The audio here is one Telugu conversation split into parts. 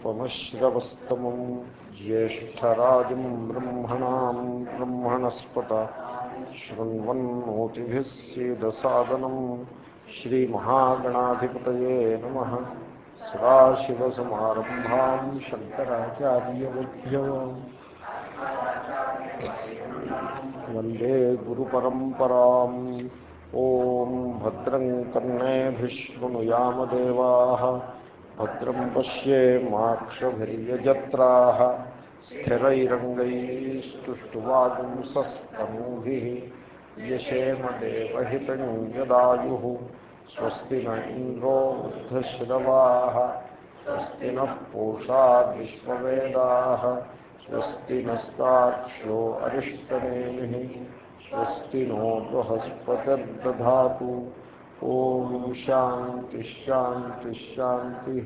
उपमश्रवस्तमं ज्येष्ठराजं ब्रह्मणां ब्रह्मणस्पत शृण्वन्नोतिभिः सीदसादनं श्रीमहागणाधिपतये नमः सदाशिवसमारम्भां शङ्कराचार्यवध्यमाम् वन्दे गुरुपरम्पराम् ॐ भद्रं कर्णेभिशृणुयामदेवाः भद्रं पश्येमाक्षभिर्यजत्राः स्थिरैरङ्गैस्तुष्टुवागुंसस्तनूभिः यशेमदेवहितं यदायुः स्वस्ति न इन्द्रो वृद्धश्रवाः, स्वस्ति नः पूषा विश्ववेदाः स्वस्ति नो बृहस्पतिर्दधातु। ओम शांति शांति शांति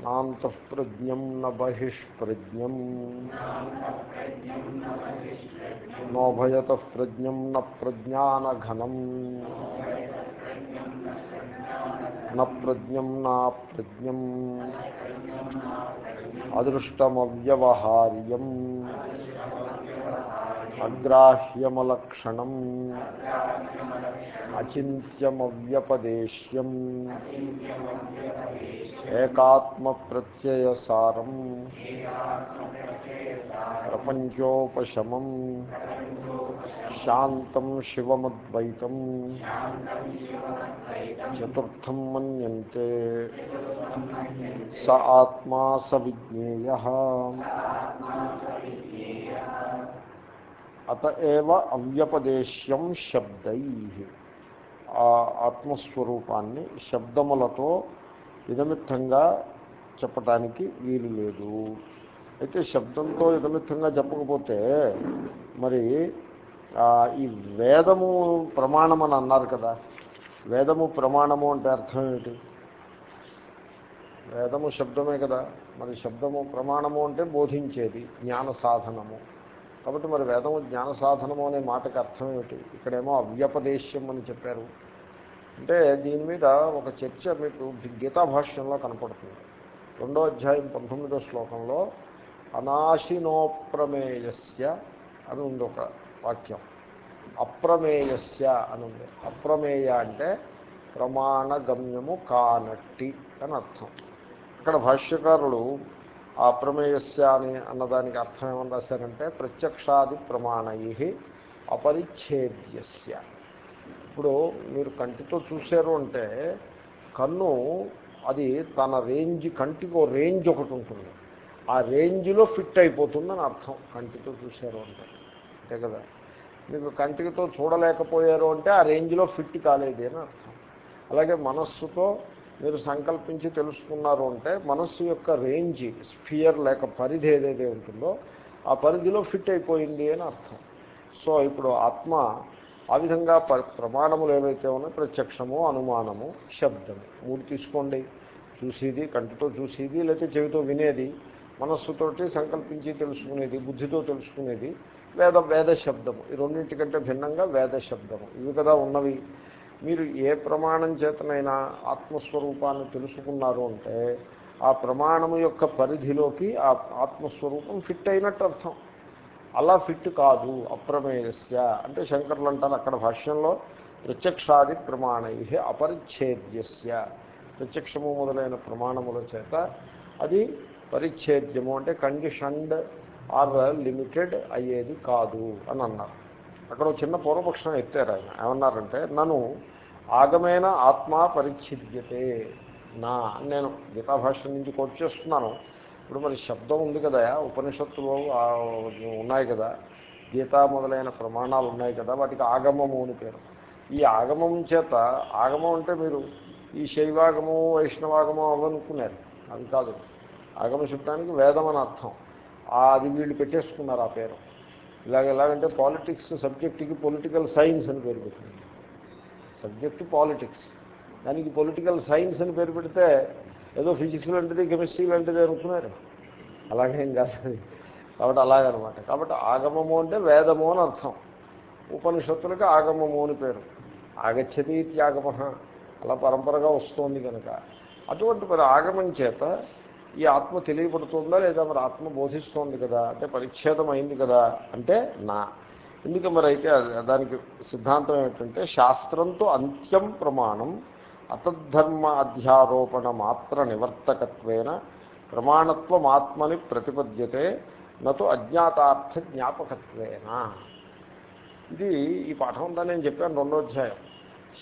नात प्रज्ञ न बहिष्प्रज्ञ। नोभयत प्रज्ञ न प्रज्ञानघनम। न प्रज्ञ नाप्रज्ञ अदृष्टमव्यवहार्यम्। अग्राह्यमलक्षणम्। అచింత్యమవ్యపదేశ్యం. ఏకాత్మప్రత్యయసారం. ప్రపంచోపశమం. శాంతం శివమద్వైతం. చతుర్థం మన్యంతే. స ఆత్మా స విజ్ఞేయ. అత ఏవ అవ్యపదేశ్యం శబ్దై. ఆ ఆత్మస్వరూపాన్ని శబ్దములతో ఇదమిత్తంగా చెప్పటానికి వీలు లేదు. అయితే శబ్దంతో ఇదమిత్తంగా చెప్పకపోతే మరి ఈ వేదము ప్రమాణం అని అన్నారు కదా వేదము ప్రమాణము అంటే అర్థం ఏమిటి? వేదము శబ్దమే కదా మరి శబ్దము ప్రమాణము అంటే బోధించేది జ్ఞాన సాధనము. కాబట్టి మరి వేదము జ్ఞాన సాధనము అనే మాటకు అర్థం ఏమిటి? ఇక్కడేమో అవ్యపదేశ్యం అని చెప్పారు. అంటే దీని మీద ఒక చర్చ మీకు గీతా భాష్యంలో కనపడుతుంది. రెండో అధ్యాయం పంతొమ్మిదో శ్లోకంలో అనాశినోప్రమేయస్య అని ఉంది ఒక వాక్యం. అప్రమేయస్య అని ఉంది. అప్రమేయ అంటే ప్రమాణగమ్యము కానట్టి అని అర్థం. ఇక్కడ భాష్యకారులు ఆ అప్రమేయస్య అని అన్నదానికి అర్థం ఏమని రాశారంటే ప్రత్యక్షాది ప్రమాణై అపరిచ్ఛేద్యస్య. ఇప్పుడు మీరు కంటితో చూశారు అంటే కన్ను అది తన రేంజ్ కంటికి ఓ రేంజ్ ఒకటి ఉంటుంది. ఆ రేంజ్లో ఫిట్ అయిపోతుందని అర్థం కంటితో చూశారు అంటే. అంతే కదా? మీకు కంటితో చూడలేకపోయారు అంటే ఆ రేంజ్లో ఫిట్ కాలేదు అని అర్థం. అలాగే మనస్సుతో మీరు సంకల్పించి తెలుసుకున్నారు అంటే మనస్సు యొక్క రేంజ్ స్ఫియర్ లేక పరిధి ఏదైతే ఉంటుందో ఆ పరిధిలో ఫిట్ అయిపోయింది అని అర్థం. సో ఇప్పుడు ఆత్మ ఆ విధంగా ప్రమాణములు ఏవైతే ఉన్నాయో ప్రత్యక్షము అనుమానము శబ్దము మూడు తీసుకోండి. చూసేది కంటితో చూసేది లేకపోతే చెవితో వినేది మనస్సుతోటి సంకల్పించి తెలుసుకునేది బుద్ధితో తెలుసుకునేది వేద వేద శబ్దము. ఈ రెండింటికంటే భిన్నంగా వేద శబ్దము. ఇవి కదా ఉన్నవి. మీరు ఏ ప్రమాణం చేతనైనా ఆత్మస్వరూపాన్ని తెలుసుకున్నారు అంటే ఆ ప్రమాణము యొక్క పరిధిలోకి ఆ ఆత్మస్వరూపం ఫిట్ అయినట్టు అర్థం. అలా ఫిట్ కాదు అప్రమేయస్య. అంటే శంకర్లు అంటారు అక్కడ భాష్యంలో ప్రత్యక్షాది ప్రమాణై అపరిచ్ఛేద్యస్య. ప్రత్యక్షము మొదలైన ప్రమాణముల చేత అది పరిచ్ఛేద్యము. అంటే కండిషన్డ్ ఆర్ లిమిటెడ్ అయ్యేది కాదు అని అన్నారు. అక్కడ చిన్న పూర్వపక్షం ఎత్తారు ఆయన. ఏమన్నారంటే నన్ను ఆగమైన ఆత్మ పరిచ్ఛిద్యతే నా నేను గీతాభాష్యం నుంచి కోట్ చేస్తున్నాను. ఇప్పుడు మరి శబ్దం ఉంది కదా ఉపనిషత్తులు ఉన్నాయి కదా గీత మొదలైన ప్రమాణాలు ఉన్నాయి కదా వాటికి ఆగమము అని పేరు. ఈ ఆగమం చేత ఆగమం అంటే మీరు ఈ శైవాగము వైష్ణవాగము అవనుకున్నారు అది కాదు. ఆగమ శబ్దానికి వేదం అని అర్థం అది వీళ్ళు పెట్టేసుకున్నారు ఆ పేరు. ఇలాగ ఎలాగంటే పాలిటిక్స్ సబ్జెక్టుకి పొలిటికల్ సైన్స్ అని పేరు పెట్టింది సబ్జెక్టు పాలిటిక్స్ దానికి పొలిటికల్ సైన్స్ అని పేరు పెడితే ఏదో ఫిజిక్స్ లాంటిది కెమిస్ట్రీ లాంటిది అనుకున్నారు అలాగేం కాదు కాబట్టి అలాగనమాట. కాబట్టి ఆగమము అంటే వేదము అని అర్థం. ఉపనిషత్తులకి ఆగమము అని పేరు. ఆగచ్చతి ఇత్యాగమ అలా పరంపరగా వస్తోంది కనుక. అటువంటి మరి ఆగమం చేత ఈ ఆత్మ తెలియబడుతుందా లేదా మరి ఆత్మ బోధిస్తోంది కదా? అంటే పరిచ్ఛేదం అయింది కదా? అంటే నా. ఎందుకు మరి అయితే దానికి సిద్ధాంతం ఏమిటంటే శాస్త్రంతో అంత్యం ప్రమాణం అతద్ధర్మ అధ్యారోపణ మాత్ర నివర్తకత్వేన ప్రమాణత్వం ఆత్మని ప్రతిపద్యతే నతో అజ్ఞాతార్థ జ్ఞాపకత్వేన. ఇది ఈ పాఠం ఉందా నేను చెప్పాను రెండో అధ్యాయం.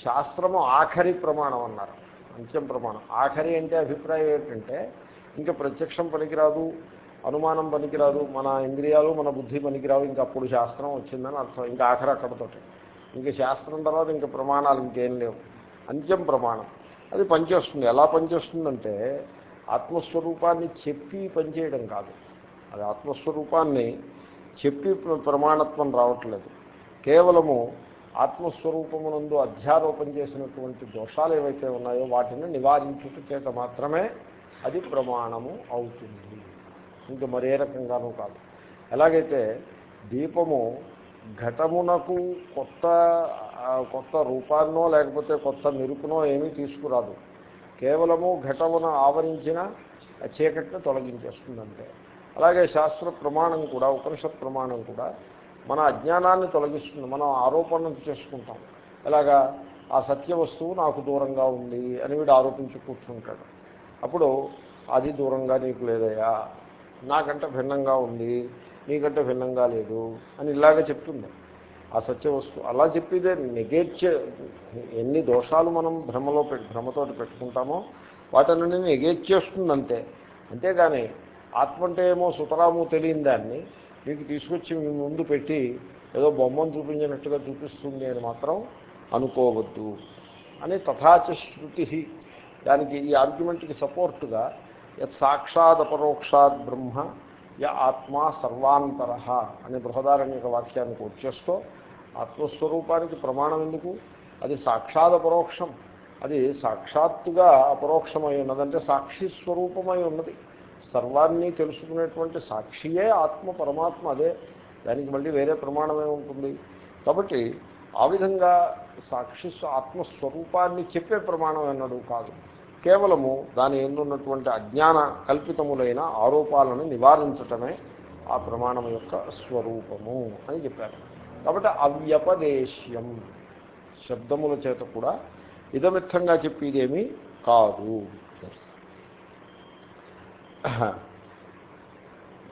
శాస్త్రము ఆఖరి ప్రమాణం అన్నారు. అంత్యం ప్రమాణం. ఆఖరి అంటే అభిప్రాయం ఏంటంటే ఇంకా ప్రత్యక్షం పనికిరాదు అనుమానం పనికిరాదు మన ఇంద్రియాలు మన బుద్ధి పనికిరావు ఇంకా అప్పుడు శాస్త్రం వచ్చిందని అర్థం. ఇంకా ఆఖరి అక్కడతోటి. ఇంకా శాస్త్రం తర్వాత ఇంకా ప్రమాణాలు ఇంకేం లేవు. అంత్యం ప్రమాణం. అది పనిచేస్తుంది. ఎలా పనిచేస్తుందంటే ఆత్మస్వరూపాన్ని చెప్పి పనిచేయడం కాదు. అది ఆత్మస్వరూపాన్ని చెప్పి ప్రమాణత్వం రావట్లేదు. కేవలము ఆత్మస్వరూపమునందు అధ్యారోపణ చేసినటువంటి దోషాలు ఏవైతే ఉన్నాయో వాటిని నివారించుట చేత మాత్రమే అది ప్రమాణము అవుతుంది. ఇంకా మరే రకంగానూ కాదు. ఎలాగైతే దీపము ఘటమునకు కొత్త కొత్త రూపాన్నో లేకపోతే కొత్త మెరుపునో ఏమీ తీసుకురాదు. కేవలము ఘటమున ఆవరించిన చీకటిని తొలగించేస్తుందంటే. అలాగే శాస్త్ర ప్రమాణం కూడా ఉపనిషత్ ప్రమాణం కూడా మన అజ్ఞానాన్ని తొలగిస్తుంది. మనం ఆరోపణ చేసుకుంటాం. ఎలాగా ఆ సత్య వస్తువు నాకు దూరంగా ఉంది అని వీడు ఆరోపించి కూర్చుంటాడు. అప్పుడు అది దూరంగా నీకు లేదయా నాకంటే భిన్నంగా ఉంది. నీకంటే భిన్నంగా లేదు. అని ఇలాగ చెప్తుంది. ఆ సత్య వస్తువు అలా చెప్పేదే నెగేట్ ఎన్ని దోషాలు మనం భ్రమలో భ్రమతోటి పెట్టుకుంటామో వాటన్నీ నెగేట్ చేస్తుందంతే. అంతేగాని ఆత్మ అంటే ఏమో సుతరాము తెలియని దాన్ని మీకు తీసుకొచ్చి మీ ముందు పెట్టి ఏదో బొమ్మను చూపించినట్టుగా చూపిస్తుంది అని మాత్రం అనుకోవద్దు. అని తథాచ శృతి దానికి ఈ ఆర్గ్యుమెంట్కి సపోర్టుగా యత్ సాక్షాత్ అపరోక్షాత్ బ్రహ్మ య ఆత్మా సర్వాంతర అనే బృహదారణ్యక వాక్యానికి వచ్చేస్తూ ఆత్మస్వరూపానికి ప్రమాణం ఎందుకు? అది సాక్షాత్ అపరోక్షం. అది సాక్షాత్తుగా అపరోక్షమై ఉన్నదంటే సాక్షి స్వరూపమై ఉన్నది. సర్వాన్ని తెలుసుకునేటువంటి సాక్షియే ఆత్మ పరమాత్మ అదే. దానికి మళ్ళీ వేరే ప్రమాణమే ఉంటుంది కాబట్టి ఆ విధంగా సాక్షి ఆత్మస్వరూపాన్ని చెప్పే ప్రమాణం అన్నడు కాదు. కేవలము దాని ఎందున్నటువంటి అజ్ఞాన కల్పితములైన ఆరోపాలను నివారించటమే ఆ ప్రమాణం యొక్క స్వరూపము అని చెప్పారు. కాబట్టి అవ్యపదేశ్యం శబ్దముల చేత కూడా ఇదమిత్తంగా చెప్పేదేమీ కాదు.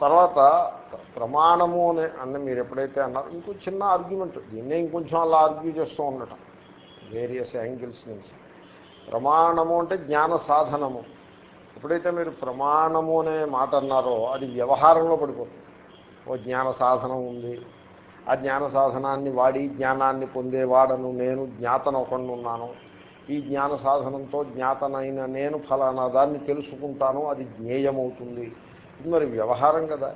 తర్వాత ప్రమాణము అనే అన్న మీరు ఎప్పుడైతే అన్నారు ఇంకో చిన్న ఆర్గ్యుమెంట్ దీన్నే ఇంకొంచెం అలా ఆర్గ్యూ చేస్తూ ఉండటం. వేరియస్ యాంగిల్స్ నుంచి. ప్రమాణము అంటే జ్ఞాన సాధనము. ఎప్పుడైతే మీరు ప్రమాణము అనే మాట అన్నారో అది వ్యవహారంలో పడిపోతుంది. ఓ జ్ఞాన సాధనం ఉంది. ఆ జ్ఞాన సాధనాన్ని వాడి జ్ఞానాన్ని పొందేవాడను నేను జ్ఞాతను ఒకడున్నాను ఈ జ్ఞాన సాధనంతో జ్ఞాతనైన నేను ఫలానా దాన్ని తెలుసుకుంటాను అది జ్ఞేయమవుతుంది. ఇది మరి వ్యవహారం కదా.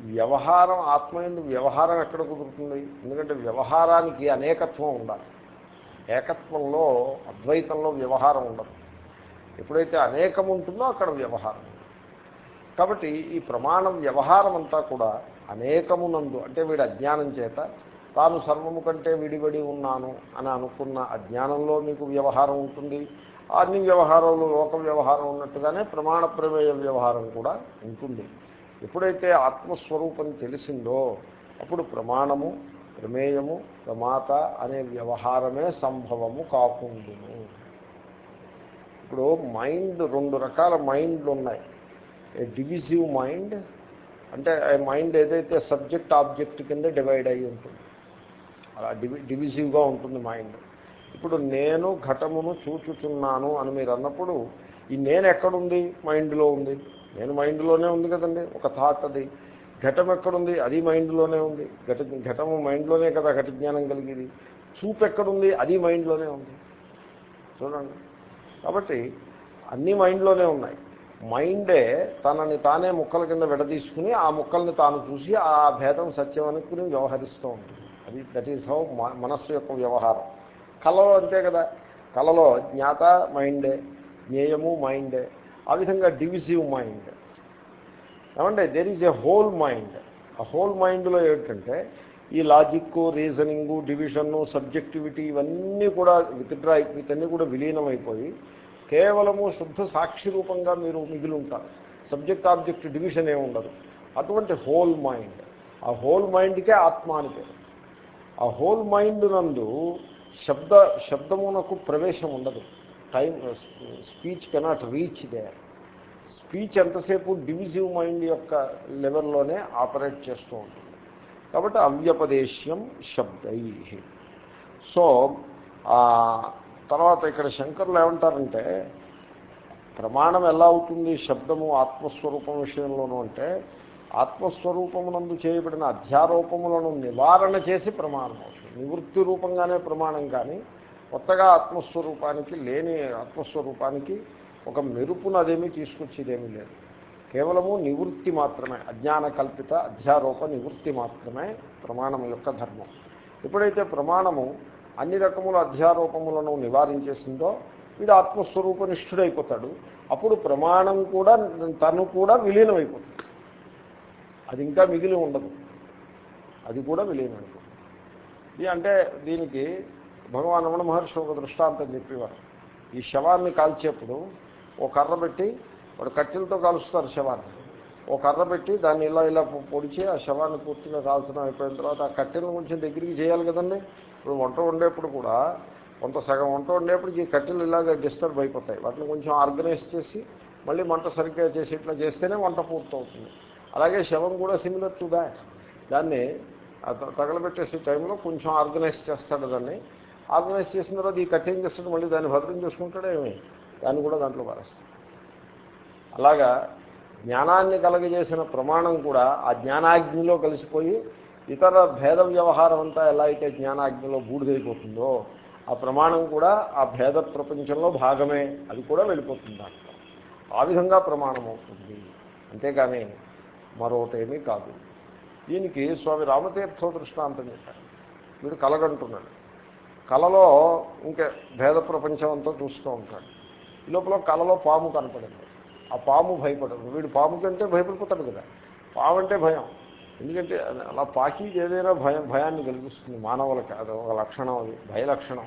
వ్యవహారం ఆత్మయందు వ్యవహారం ఎక్కడ కుదురుతుంది? ఎందుకంటే వ్యవహారానికి అనేకత్వం ఉండాలి. ఏకత్వంలో అద్వైతంలో వ్యవహారం ఉండదు. ఎప్పుడైతే అనేకం ఉంటుందో అక్కడ వ్యవహారం కాబట్టి ఈ ప్రమాణం వ్యవహారం అంతా కూడా అనేకమునందు అంటే వీడు అజ్ఞానం చేత తాను సర్వము కంటే విడిబడి ఉన్నాను అని అనుకున్న అజ్ఞానంలో మీకు వ్యవహారం ఉంటుంది. అన్ని వ్యవహారంలో లోక వ్యవహారం ఉన్నట్టుగానే ప్రమాణ ప్రమేయ వ్యవహారం కూడా ఉంటుంది. ఎప్పుడైతే ఆత్మస్వరూపం తెలిసిందో అప్పుడు ప్రమాణము ప్రమేయము ప్రమాత అనే వ్యవహారమే సంభవము కాకుండును. ఇప్పుడు మైండ్ రెండు రకాల మైండ్లు ఉన్నాయి ఏ డివిజివ్ మైండ్ అంటే మైండ్ ఏదైతే సబ్జెక్ట్ ఆబ్జెక్ట్ కింద డివైడ్ అయ్యి ఉంటుంది అలా డివి డివిజివ్గా ఉంటుంది మైండ్. ఇప్పుడు నేను ఘటమును చూచుచున్నాను అని మీరు అన్నప్పుడు ఈ నేను ఎక్కడుంది? మైండ్లో ఉంది. నేను మైండ్లోనే ఉంది కదండి ఒక థాట్ అది. ఘటం ఎక్కడుంది? అది మైండ్లోనే ఉంది. ఘట ఘటము మైండ్లోనే కదా ఘట జ్ఞానం కలిగేది. చూపు ఎక్కడుంది? అది మైండ్లోనే ఉంది. చూడండి. కాబట్టి అన్నీ మైండ్లోనే ఉన్నాయి. మైండే తనని తానే ముక్కల కింద విడదీసుకుని ఆ ముక్కల్ని తాను చూసి ఆ భేదం సత్యం అనుకుని వ్యవహరిస్తూ ఉంటుంది. అది దట్ ఈస్ హౌ మనస్సు యొక్క వ్యవహారం. కళలో అంతే కదా. కళలో జ్ఞాత మైండే జ్ఞేయము మైండే ఆ విధంగా డివిజివ్ మైండ్ ఏమంటే there is a whole mind ఆ హోల్ మైండ్లో ఏమిటంటే ఈ లాజిక్ రీజనింగు డివిజను సబ్జెక్టివిటీ ఇవన్నీ కూడా విత్డ్రా వీటన్నీ కూడా విలీనమైపోయి కేవలము శుద్ధ సాక్షి రూపంగా మీరు మిగిలి ఉంటారు సబ్జెక్ట్ ఆబ్జెక్ట్ డివిజన్ ఏమి ఉండదు. అటువంటి హోల్ మైండ్ ఆ హోల్ మైండ్కే ఆత్మ అని పేరు. ఆ హోల్ మైండ్ నందు శబ్ద శబ్దమునకు ప్రవేశం ఉండదు. Time speech cannot reach there speech ఎంతసేపు డివిజివ్ మైండ్ యొక్క లెవెల్లోనే ఆపరేట్ చేస్తూ ఉంటుంది. కాబట్టి అవ్యపదేశ్యం శబ్దై. సో తర్వాత ఇక్కడ శంకర్లు ఏమంటారంటే ప్రమాణం ఎలా అవుతుంది శబ్దము ఆత్మస్వరూపం విషయంలోనూ అంటే ఆత్మస్వరూపమునందు చేయబడిన అధ్యారోపములను నివారణ చేసి ప్రమాణం అవుతుంది. నివృత్తి రూపంగానే ప్రమాణం కానీ కొత్తగా ఆత్మస్వరూపానికి లేని ఆత్మస్వరూపానికి ఒక మెరుపును అదేమీ తీసుకొచ్చేదేమీ లేదు. కేవలము నివృత్తి మాత్రమే అజ్ఞాన కల్పిత అధ్యారోప నివృత్తి మాత్రమే ప్రమాణం యొక్క ధర్మం. ఎప్పుడైతే ప్రమాణము అన్ని రకముల అధ్యారోపములను నివారించేసిందో వీడు ఆత్మస్వరూప నిష్ఠుడైపోతాడు అప్పుడు ప్రమాణం కూడా తను కూడా విలీనమైపోతుంది అది ఇంకా మిగిలి ఉండదు. అది కూడా విలీనమైపోతుంది. ఇది అంటే దీనికి భగవాన్ రమణ మహర్షి ఒక దృష్టాంతం చెప్పేవారు. ఈ శవాన్ని కాల్చేప్పుడు ఓ కర్ర పెట్టి వాడు కట్టెలతో కాలుస్తారు శవాన్ని. ఓ కర్ర పెట్టి దాన్ని ఇలా ఇలా పొడిచి ఆ శవాన్ని పూర్తిగా కాల్చడం అయిపోయిన తర్వాత ఆ కట్టెలను కొంచెం దగ్గరికి చేయాలి కదండి. ఇప్పుడు వంట వండేప్పుడు కూడా కొంత సగం వంట వండేప్పుడు ఈ కట్టెలు ఇలాగ డిస్టర్బ్ అయిపోతాయి. వాటిని కొంచెం ఆర్గనైజ్ చేసి మళ్ళీ మంట సరిగ్గా చేసి ఇట్లా చేస్తేనే వంట పూర్తవుతుంది. అలాగే శవం కూడా సిమిలర్ టు దాట్ దాన్ని తగలబెట్టేసే టైంలో కొంచెం ఆర్గనైజ్ చేస్తాడు దాన్ని. ఆర్గనైజ్ చేసిన తర్వాత ఈ కట్టేం చేస్తాడు? మళ్ళీ దాన్ని భద్రం చేసుకుంటాడే ఏమి? దాన్ని కూడా దాంట్లో పారేస్తాం అలాగా జ్ఞానాన్ని కలగజేసిన ప్రమాణం కూడా ఆ జ్ఞానాగ్నిలో కలిసిపోయి ఇతర భేద వ్యవహారం అంతా ఎలా అయితే జ్ఞానాగ్నిలో బూడిదైపోతుందో ఆ ప్రమాణం కూడా ఆ భేద ప్రపంచంలో భాగమే. అది కూడా వెళ్ళిపోతుంది దాంట్లో. ఆ విధంగా ప్రమాణం అవుతుంది అంతేగాని మరొకటేమీ కాదు. దీనికి స్వామి రామతీర్థ దృష్టాంతం చెప్పారు. వీడు కలగంటున్నాడు. కలలో ఇంకా భేద ప్రపంచం అంతా చూస్తూ ఉంటాడు. ఈ లోపల కలలో పాము కనపడింది. ఆ పాము భయపడదు. వీడు పాము కంటే భయపడిపోతాడు కదా. పాము అంటే భయం. ఎందుకంటే అలా పాకి ఏదైనా భయం భయాన్ని కలిగిస్తుంది. మానవులకి అది ఒక లక్షణం అది. భయ లక్షణం.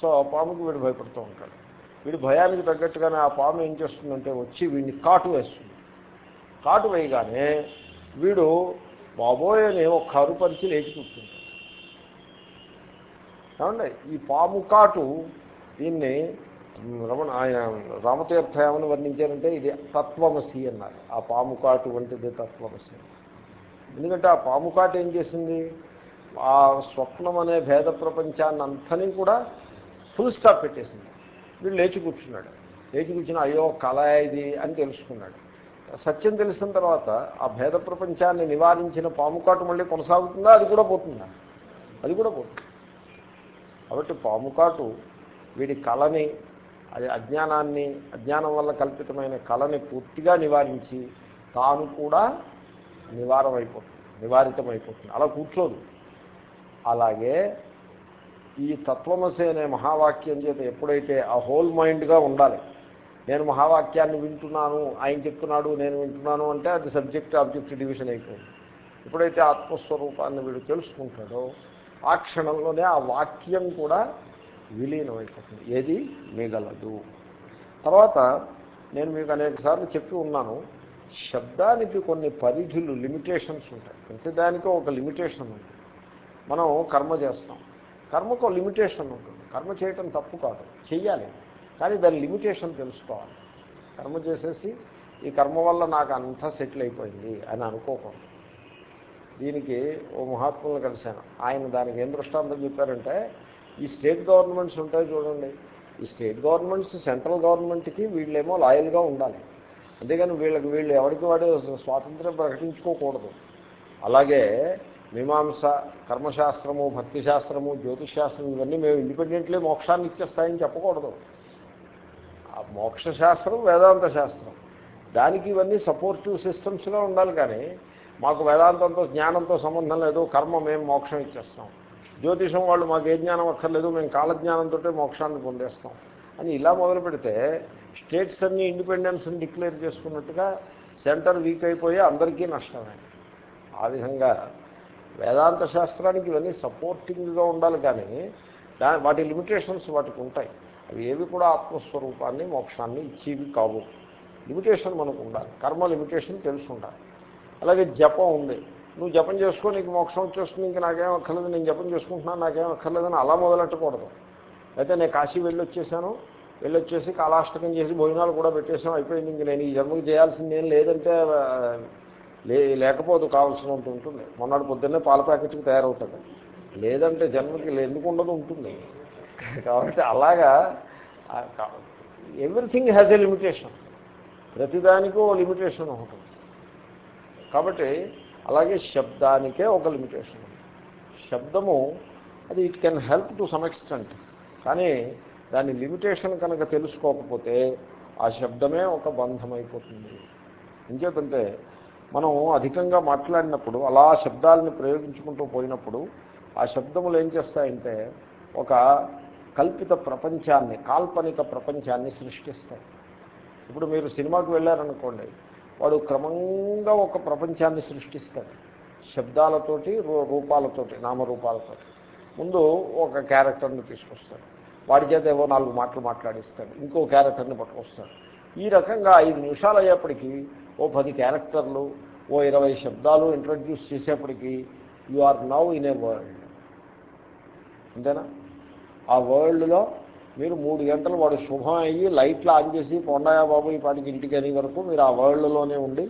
సో ఆ పాముకి వీడు భయపడుతూ ఉంటాడు. వీడి భయానికి తగ్గట్టుగానే ఆ పాము ఏం చేస్తుందంటే వచ్చి వీడిని కాటు వేస్తుంది. కాటు వేయగానే వీడు బాబోయ్ ఒక ఒక కరుపరిచి లేచి కూర్చుంటాడు. ఏమండి? ఈ పాము కాటు దీన్ని రమణ ఆయన రామతీర్థ ఏమని వర్ణించారంటే ఇది తత్వమసి అన్నారు. ఆ పాము కాటు వంటిది తత్వమసి. ఎందుకంటే ఆ పాము కాటు ఏం చేసింది? ఆ స్వప్నం అనే భేద ప్రపంచాన్ని అంతని కూడా ఫుల్ స్టాప్ పెట్టేసింది. వీడు లేచి కూర్చున్నాడు. లేచి కూర్చుని అయ్యో కళ ఇది అని తెలుసుకున్నాడు. సత్యం తెలిసిన తర్వాత ఆ భేద ప్రపంచాన్ని నివారించిన పాము కాటు మళ్ళీ కొనసాగుతుందా? అది కూడా పోతుందా? అది కూడా పోతుంది. కాబట్టి పాము కాటు వీడి కళని అది అజ్ఞానాన్ని అజ్ఞానం వల్ల కల్పితమైన కళని పూర్తిగా నివారించి తాను కూడా నివారమైపోతుంది నివారితమైపోతుంది. నివారితం అయిపోతుంది అలా కూర్చోదు. అలాగే ఈ తత్వమసి అనే మహావాక్యం చేత ఎప్పుడైతే ఆ హోల్ మైండ్గా ఉండాలి నేను మహావాక్యాన్ని వింటున్నాను ఆయన చెప్తున్నాడు నేను వింటున్నాను అంటే అది సబ్జెక్ట్ ఆబ్జెక్ట్ డివిజన్ అయిపోయింది. ఎప్పుడైతే ఆత్మస్వరూపాన్ని వీడు తెలుసుకుంటాడో ఆ క్షణంలోనే ఆ వాక్యం కూడా విలీనం అయిపోతుంది ఏది? మిగలదు. తర్వాత నేను మీకు అనేకసార్లు చెప్పి ఉన్నాను శబ్దానికి కొన్ని పరిధులు లిమిటేషన్స్ ఉంటాయి. ప్రతిదానికి ఒక లిమిటేషన్ ఉంటుంది మనం కర్మ చేస్తాం. కర్మకు లిమిటేషన్ ఉంటుంది. కర్మ చేయటం తప్పు కాదు. చెయ్యాలి. కానీ దాని లిమిటేషన్ తెలుసుకోవాలి. కర్మ చేసేసి ఈ కర్మ వల్ల నాకు అంతా సెటిల్ అయిపోయింది అని అనుకోకూడదు. దీనికి ఓ మహాత్ములను కలిశాను. ఆయన దానికి ఏం దృష్టాంతం చెప్పారంటే ఈ స్టేట్ గవర్నమెంట్స్ ఉంటాయి చూడండి. ఈ స్టేట్ గవర్నమెంట్స్ సెంట్రల్ గవర్నమెంట్కి వీళ్ళేమో లాయల్గా ఉండాలి. అంతేగాని వీళ్ళకి వీళ్ళు ఎవరికి వాడు స్వాతంత్రం ప్రకటించుకోకూడదు. అలాగే మీమాంస కర్మశాస్త్రము భక్తి శాస్త్రము జ్యోతిషాస్త్రం ఇవన్నీ మేము ఇండిపెండెంట్లీ మోక్షాన్ని ఇచ్చేస్తాయని చెప్పకూడదు. ఆ మోక్ష శాస్త్రం వేదాంత శాస్త్రం దానికి ఇవన్నీ సపోర్టివ్ సిస్టమ్స్లో ఉండాలి కానీ మాకు వేదాంతంతో జ్ఞానంతో సంబంధం లేదు. కర్మ మేము మోక్షం ఇచ్చేస్తాం. జ్యోతిషం వాళ్ళు మాకు ఏ జ్ఞానం అక్కర్లేదు మేము కాలజ్ఞానంతో మోక్షాన్ని పొందేస్తాం అని ఇలా మొదలు పెడితే స్టేట్స్ అన్ని ఇండిపెండెన్స్ని డిక్లేర్ చేసుకున్నట్టుగా సెంటర్ వీక్ అయిపోయి అందరికీ నష్టమే. ఆ విధంగా వేదాంత శాస్త్రానికి ఇవన్నీ సపోర్టింగ్గా ఉండాలి కానీ దా వాటి లిమిటేషన్స్ వాటికి ఉంటాయి. అవి ఏవి కూడా ఆత్మస్వరూపాన్ని మోక్షాన్ని ఇచ్చేవి కావు. లిమిటేషన్ మనకు ఉండాలి. కర్మ లిమిటేషన్ తెలుసు ఉండాలి అలాగే జపం ఉంది. నువ్వు జపం చేసుకో నీకు మోక్షం వచ్చేస్తుంది ఇంక నాకేం అక్కర్లేదు నేను జపం చేసుకుంటున్నాను నాకేం అక్కర్లేదని అలా మొదలెట్టకూడదు. అయితే నేను కాశీ వెళ్ళి వచ్చేసాను వెళ్ళి వచ్చేసి కాలాష్టకం చేసి భోజనాలు కూడా పెట్టేసాం అయిపోయింది. ఇంక నేను ఈ జన్మకు చేయాల్సింది ఏం లేదంటే లే లేకపోదు కావాల్సినంత ఉంటుంది. మొన్నటి పొద్దున్నే పాల ప్యాకెట్కి తయారవుతుంది లేదంటే జన్మకి ఎందుకు ఉండదు ఉంటుంది. కాబట్టి అలాగా ఎవ్రీథింగ్ హ్యాజ్ ఎ లిమిటేషన్ ప్రతిదానికి ఓ లిమిటేషన్ ఉంటుంది కాబట్టి అలాగే శబ్దానికే ఒక లిమిటేషన్ ఉంది. శబ్దము అది it can help to some extent కానీ దాని లిమిటేషన్ కనుక తెలుసుకోకపోతే ఆ శబ్దమే ఒక బంధమైపోతుంది. ఇంకేతంటే మనం అధికంగా మాట్లాడినప్పుడు అలా శబ్దాలను ప్రయోగించుకుంటూ పోయినప్పుడు ఆ శబ్దములు ఏం చేస్తాయంటే ఒక కల్పిత ప్రపంచాన్ని కాల్పనిక ప్రపంచాన్ని సృష్టిస్తాయి. ఇప్పుడు మీరు సినిమాకి వెళ్ళారనుకోండి వాడు క్రమంగా ఒక ప్రపంచాన్ని సృష్టిస్తాడు. శబ్దాలతోటి రూ- రూపాలతోటి నామరూపాలతోటి. ముందు ఒక క్యారెక్టర్ని తీసుకొస్తాడు. వాడి చేత ఏవో నాలుగు మాటలు మాట్లాడిస్తాడు. ఇంకో క్యారెక్టర్ని పట్టుకొస్తాడు. ఈ రకంగా ఐదు నిమిషాలు అయ్యేప్పటికీ ఓ పది క్యారెక్టర్లు ఓ ఇరవై శబ్దాలు introduce చేసేప్పటికీ you are now in a world. అంతేనా? ఆ వరల్డ్లో మీరు మూడు గంటలు వాడు శుభం అయ్యి లైట్లు ఆన్ చేసి పొండయా బాబు ఈ పాటికి ఇంటికి అనే వరకు? మీరు ఆ వరల్డ్లోనే ఉండి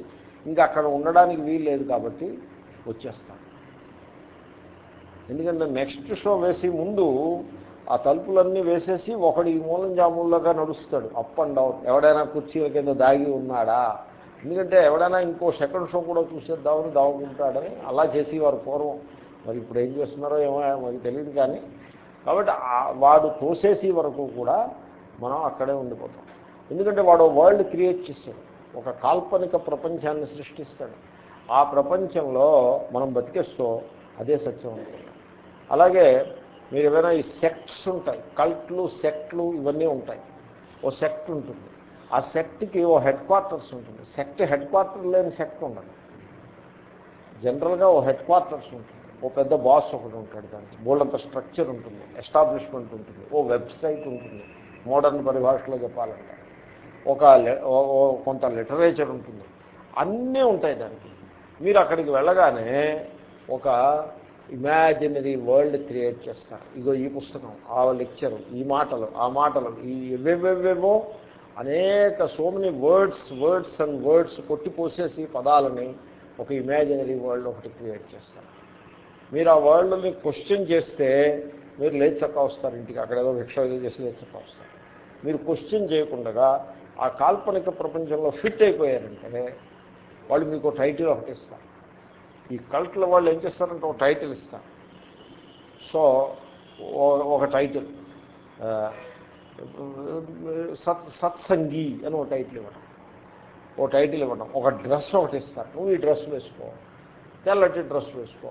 ఇంకా అక్కడ ఉండడానికి వీలు లేదు కాబట్టి వచ్చేస్తాను ఎందుకంటే నెక్స్ట్ షో వేసి ముందు ఆ తలుపులన్నీ వేసేసి ఒకడు ఈ మూలం జామూలుగా నడుస్తాడు అప్ అండ్ డౌన్. ఎవడైనా కుర్చీల కింద దాగి ఉన్నాడా? ఎందుకంటే ఎవడైనా ఇంకో సెకండ్ షో కూడా చూసేద్దామని దాగుంటాడని అలా చేసేవారు పూర్వం. మరి ఇప్పుడు ఏం చేస్తున్నారో ఏమో మరి తెలియదు కానీ కాబట్టి వాడు తోసేసి వరకు కూడా మనం అక్కడే ఉండిపోతాం. ఎందుకంటే వాడు వరల్డ్ క్రియేట్ చేస్తాడు ఒక కాల్పనిక ప్రపంచాన్ని సృష్టిస్తాడు. ఆ ప్రపంచంలో మనం బతికేస్తూ అదే సత్యం అనుకుంటాం. అలాగే మీరు ఏమైనా ఈ సెక్ట్స్ ఉంటాయి కల్ట్లు సెక్ట్లు ఇవన్నీ ఉంటాయి. ఓ సెక్ట్ ఉంటుంది. ఆ సెక్ట్కి ఓ హెడ్ క్వార్టర్స్ ఉంటుంది. సెక్ట్ హెడ్ క్వార్టర్ లేని సెక్ట్ ఉండదు. జనరల్గా ఓ హెడ్ క్వార్టర్స్ ఉంటుంది. ఓ పెద్ద బాస్ ఒకటి ఉంటాడు దానికి. బోల్డంత స్ట్రక్చర్ ఉంటుంది ఎస్టాబ్లిష్మెంట్ ఉంటుంది ఓ వెబ్సైట్ ఉంటుంది మోడర్న్ పరిభాషలో చెప్పాలంటే. ఒక లె- ఓ- కొంత లిటరేచర్ ఉంటుంది. అన్నీ ఉంటాయి దానికి. మీరు అక్కడికి వెళ్ళగానే ఒక ఇమాజినరీ వరల్డ్ క్రియేట్ చేస్తారు. ఇగో ఈ పుస్తకం ఆ లెక్చరు ఈ మాటలు ఆ మాటలు ఈ ఎవేవేవేవో అనేక so many words words and words కొట్టిపోసేసి పదాలని ఒక ఇమాజినరీ వరల్డ్ ఒకటి క్రియేట్ చేస్తారు. మీరు ఆ వరల్డ్ని క్వశ్చన్ చేస్తే మీరు లేచక్క వస్తారు ఇంటికి. అక్కడ ఏదో భిక్ష ఏదో చేసి లేచక్క వస్తారు మీరు క్వశ్చన్ చేయకుండా ఆ కాల్పనిక ప్రపంచంలో ఫిట్ అయిపోయారంటే వాళ్ళు మీకు టైటిల్ ఒకటి ఇస్తారు. ఈ కల్ట్ల వాళ్ళు ఏం చేస్తారంటే ఒక టైటిల్ ఇస్తారు. సో ఒక టైటిల్. సత్ సత్సంగి అని ఒక టైటిల్ ఇవ్వడం ఓ టైటిల్ ఇవ్వడం ఒక డ్రెస్ ఒకటి ఇస్తారు. నువ్వు ఈ డ్రెస్ వేసుకో. తెల్లటి డ్రెస్ వేసుకో.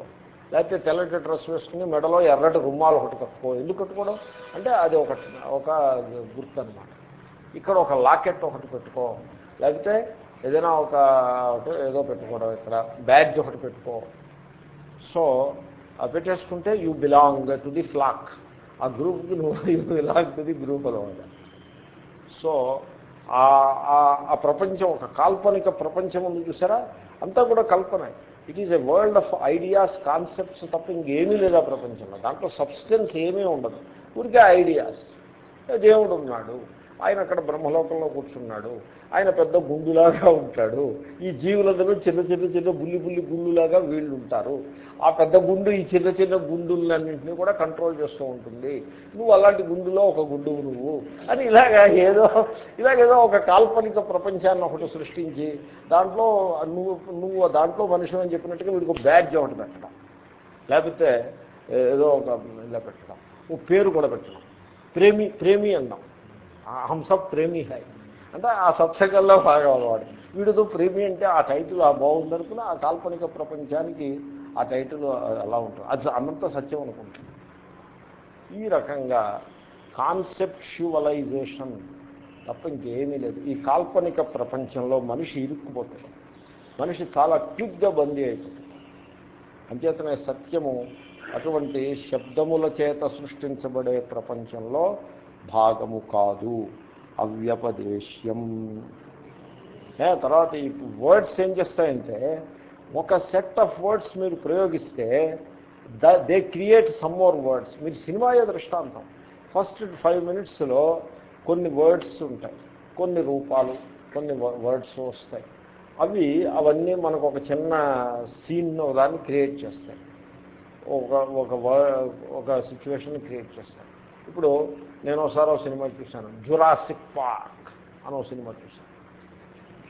లేకపోతే తెల్లటి డ్రెస్ వేసుకుని మెడలో ఎర్రటి రుమ్మాలు ఒకటి కట్టుకో. ఎందుకు కట్టుకోవడం? అంటే అది ఒక ఒక గుర్తు అనమాట ఇక్కడ ఒక లాకెట్ ఒకటి పెట్టుకో. లేకపోతే ఏదైనా ఒక ఒకటి ఏదో పెట్టుకోవడం ఇక్కడ బ్యాగ్ ఒకటి పెట్టుకో. సో ఆ పెట్టేసుకుంటే you belong to the flock ఆ గ్రూప్కి నువ్వు you belong to the group అనమాట. సో ఆ- ఆ- ఆ ప్రపంచం ఒక కాల్పనిక ప్రపంచం ఉంది చూసారా? అంతా కూడా కల్పన. It is a world of ideas concepts తప్ప ఇంకేమీ లేదు ఆ ప్రపంచంలో. దాంట్లో సబ్స్టెన్స్ ఏమీ ఉండదు. ఊరికే ఐడియాస్ దేవుడు ఉన్నాడు? ఆయన అక్కడ బ్రహ్మలోకంలో కూర్చున్నాడు. ఆయన పెద్ద గుండులాగా ఉంటాడు. ఈ జీవులందరూ చిన్న చిన్న చిన్న బుల్లి బుల్లి గుండులాగా వీళ్ళు ఉంటారు ఆ పెద్ద గుండు ఈ చిన్న చిన్న గుండులన్నింటినీ కూడా కంట్రోల్ చేస్తూ ఉంటుంది. నువ్వు అలాంటి గుండులో ఒక గుండు నువ్వు అని ఇలాగా ఏదో ఇలాగేదో ఒక కాల్పనిక ప్రపంచాన్ని ఒకటి సృష్టించి దాంట్లో నువ్వు నువ్వు దాంట్లో మనిషి అని చెప్పినట్టుగా వీడికి ఒక బ్యాడ్జ్ ఒకటి పెట్టడం. లేకపోతే ఏదో ఒక ఇలా పెట్టడం. ఓ పేరు కూడా పెట్టడం. ప్రేమి ప్రేమి అన్నాం హంస ప్రేమి హై. అంటే ఆ సత్సంగంలో భాగం వాడు. వీడితో ప్రేమి అంటే ఆ టైటిల్ ఆ బాగుందనుకుని ఆ కాల్పనిక ప్రపంచానికి ఆ టైటిల్ అలా ఉంటుంది. అది అనంత సత్యం అనుకుంటుంది ఈ రకంగా కాన్సెప్షువలైజేషన్ తప్ప ఇంకేమీ లేదు. ఈ కాల్పనిక ప్రపంచంలో మనిషి ఇరుక్కుపోతాడు. మనిషి చాలా క్విక్గా బందీ అయిపోతుంది అంచేతనే సత్యము అటువంటి శబ్దముల చేత సృష్టించబడే ప్రపంచంలో భాగము కాదు. అవ్యపదేశ్యం. తర్వాత ఈ వర్డ్స్ ఏం చేస్తాయంటే ఒక సెట్ ఆఫ్ వర్డ్స్ మీరు ప్రయోగిస్తే the they create some more words. మీరు సినిమాయే దృష్టాంతం. ఫస్ట్ ఫైవ్ మినిట్స్లో కొన్ని వర్డ్స్ ఉంటాయి. కొన్ని రూపాలు కొన్ని వర్డ్స్ వస్తాయి. అవి అవన్నీ మనకు ఒక చిన్న సీన్ దాన్ని క్రియేట్ చేస్తాయి. ఒక ఒక వర్ ఒక సిచ్యువేషన్ క్రియేట్ చేస్తాయి. ఇప్పుడు నేను ఒకసారి సినిమా చూశాను. జురాసిక్ పార్క్ అని సినిమా చూశాను.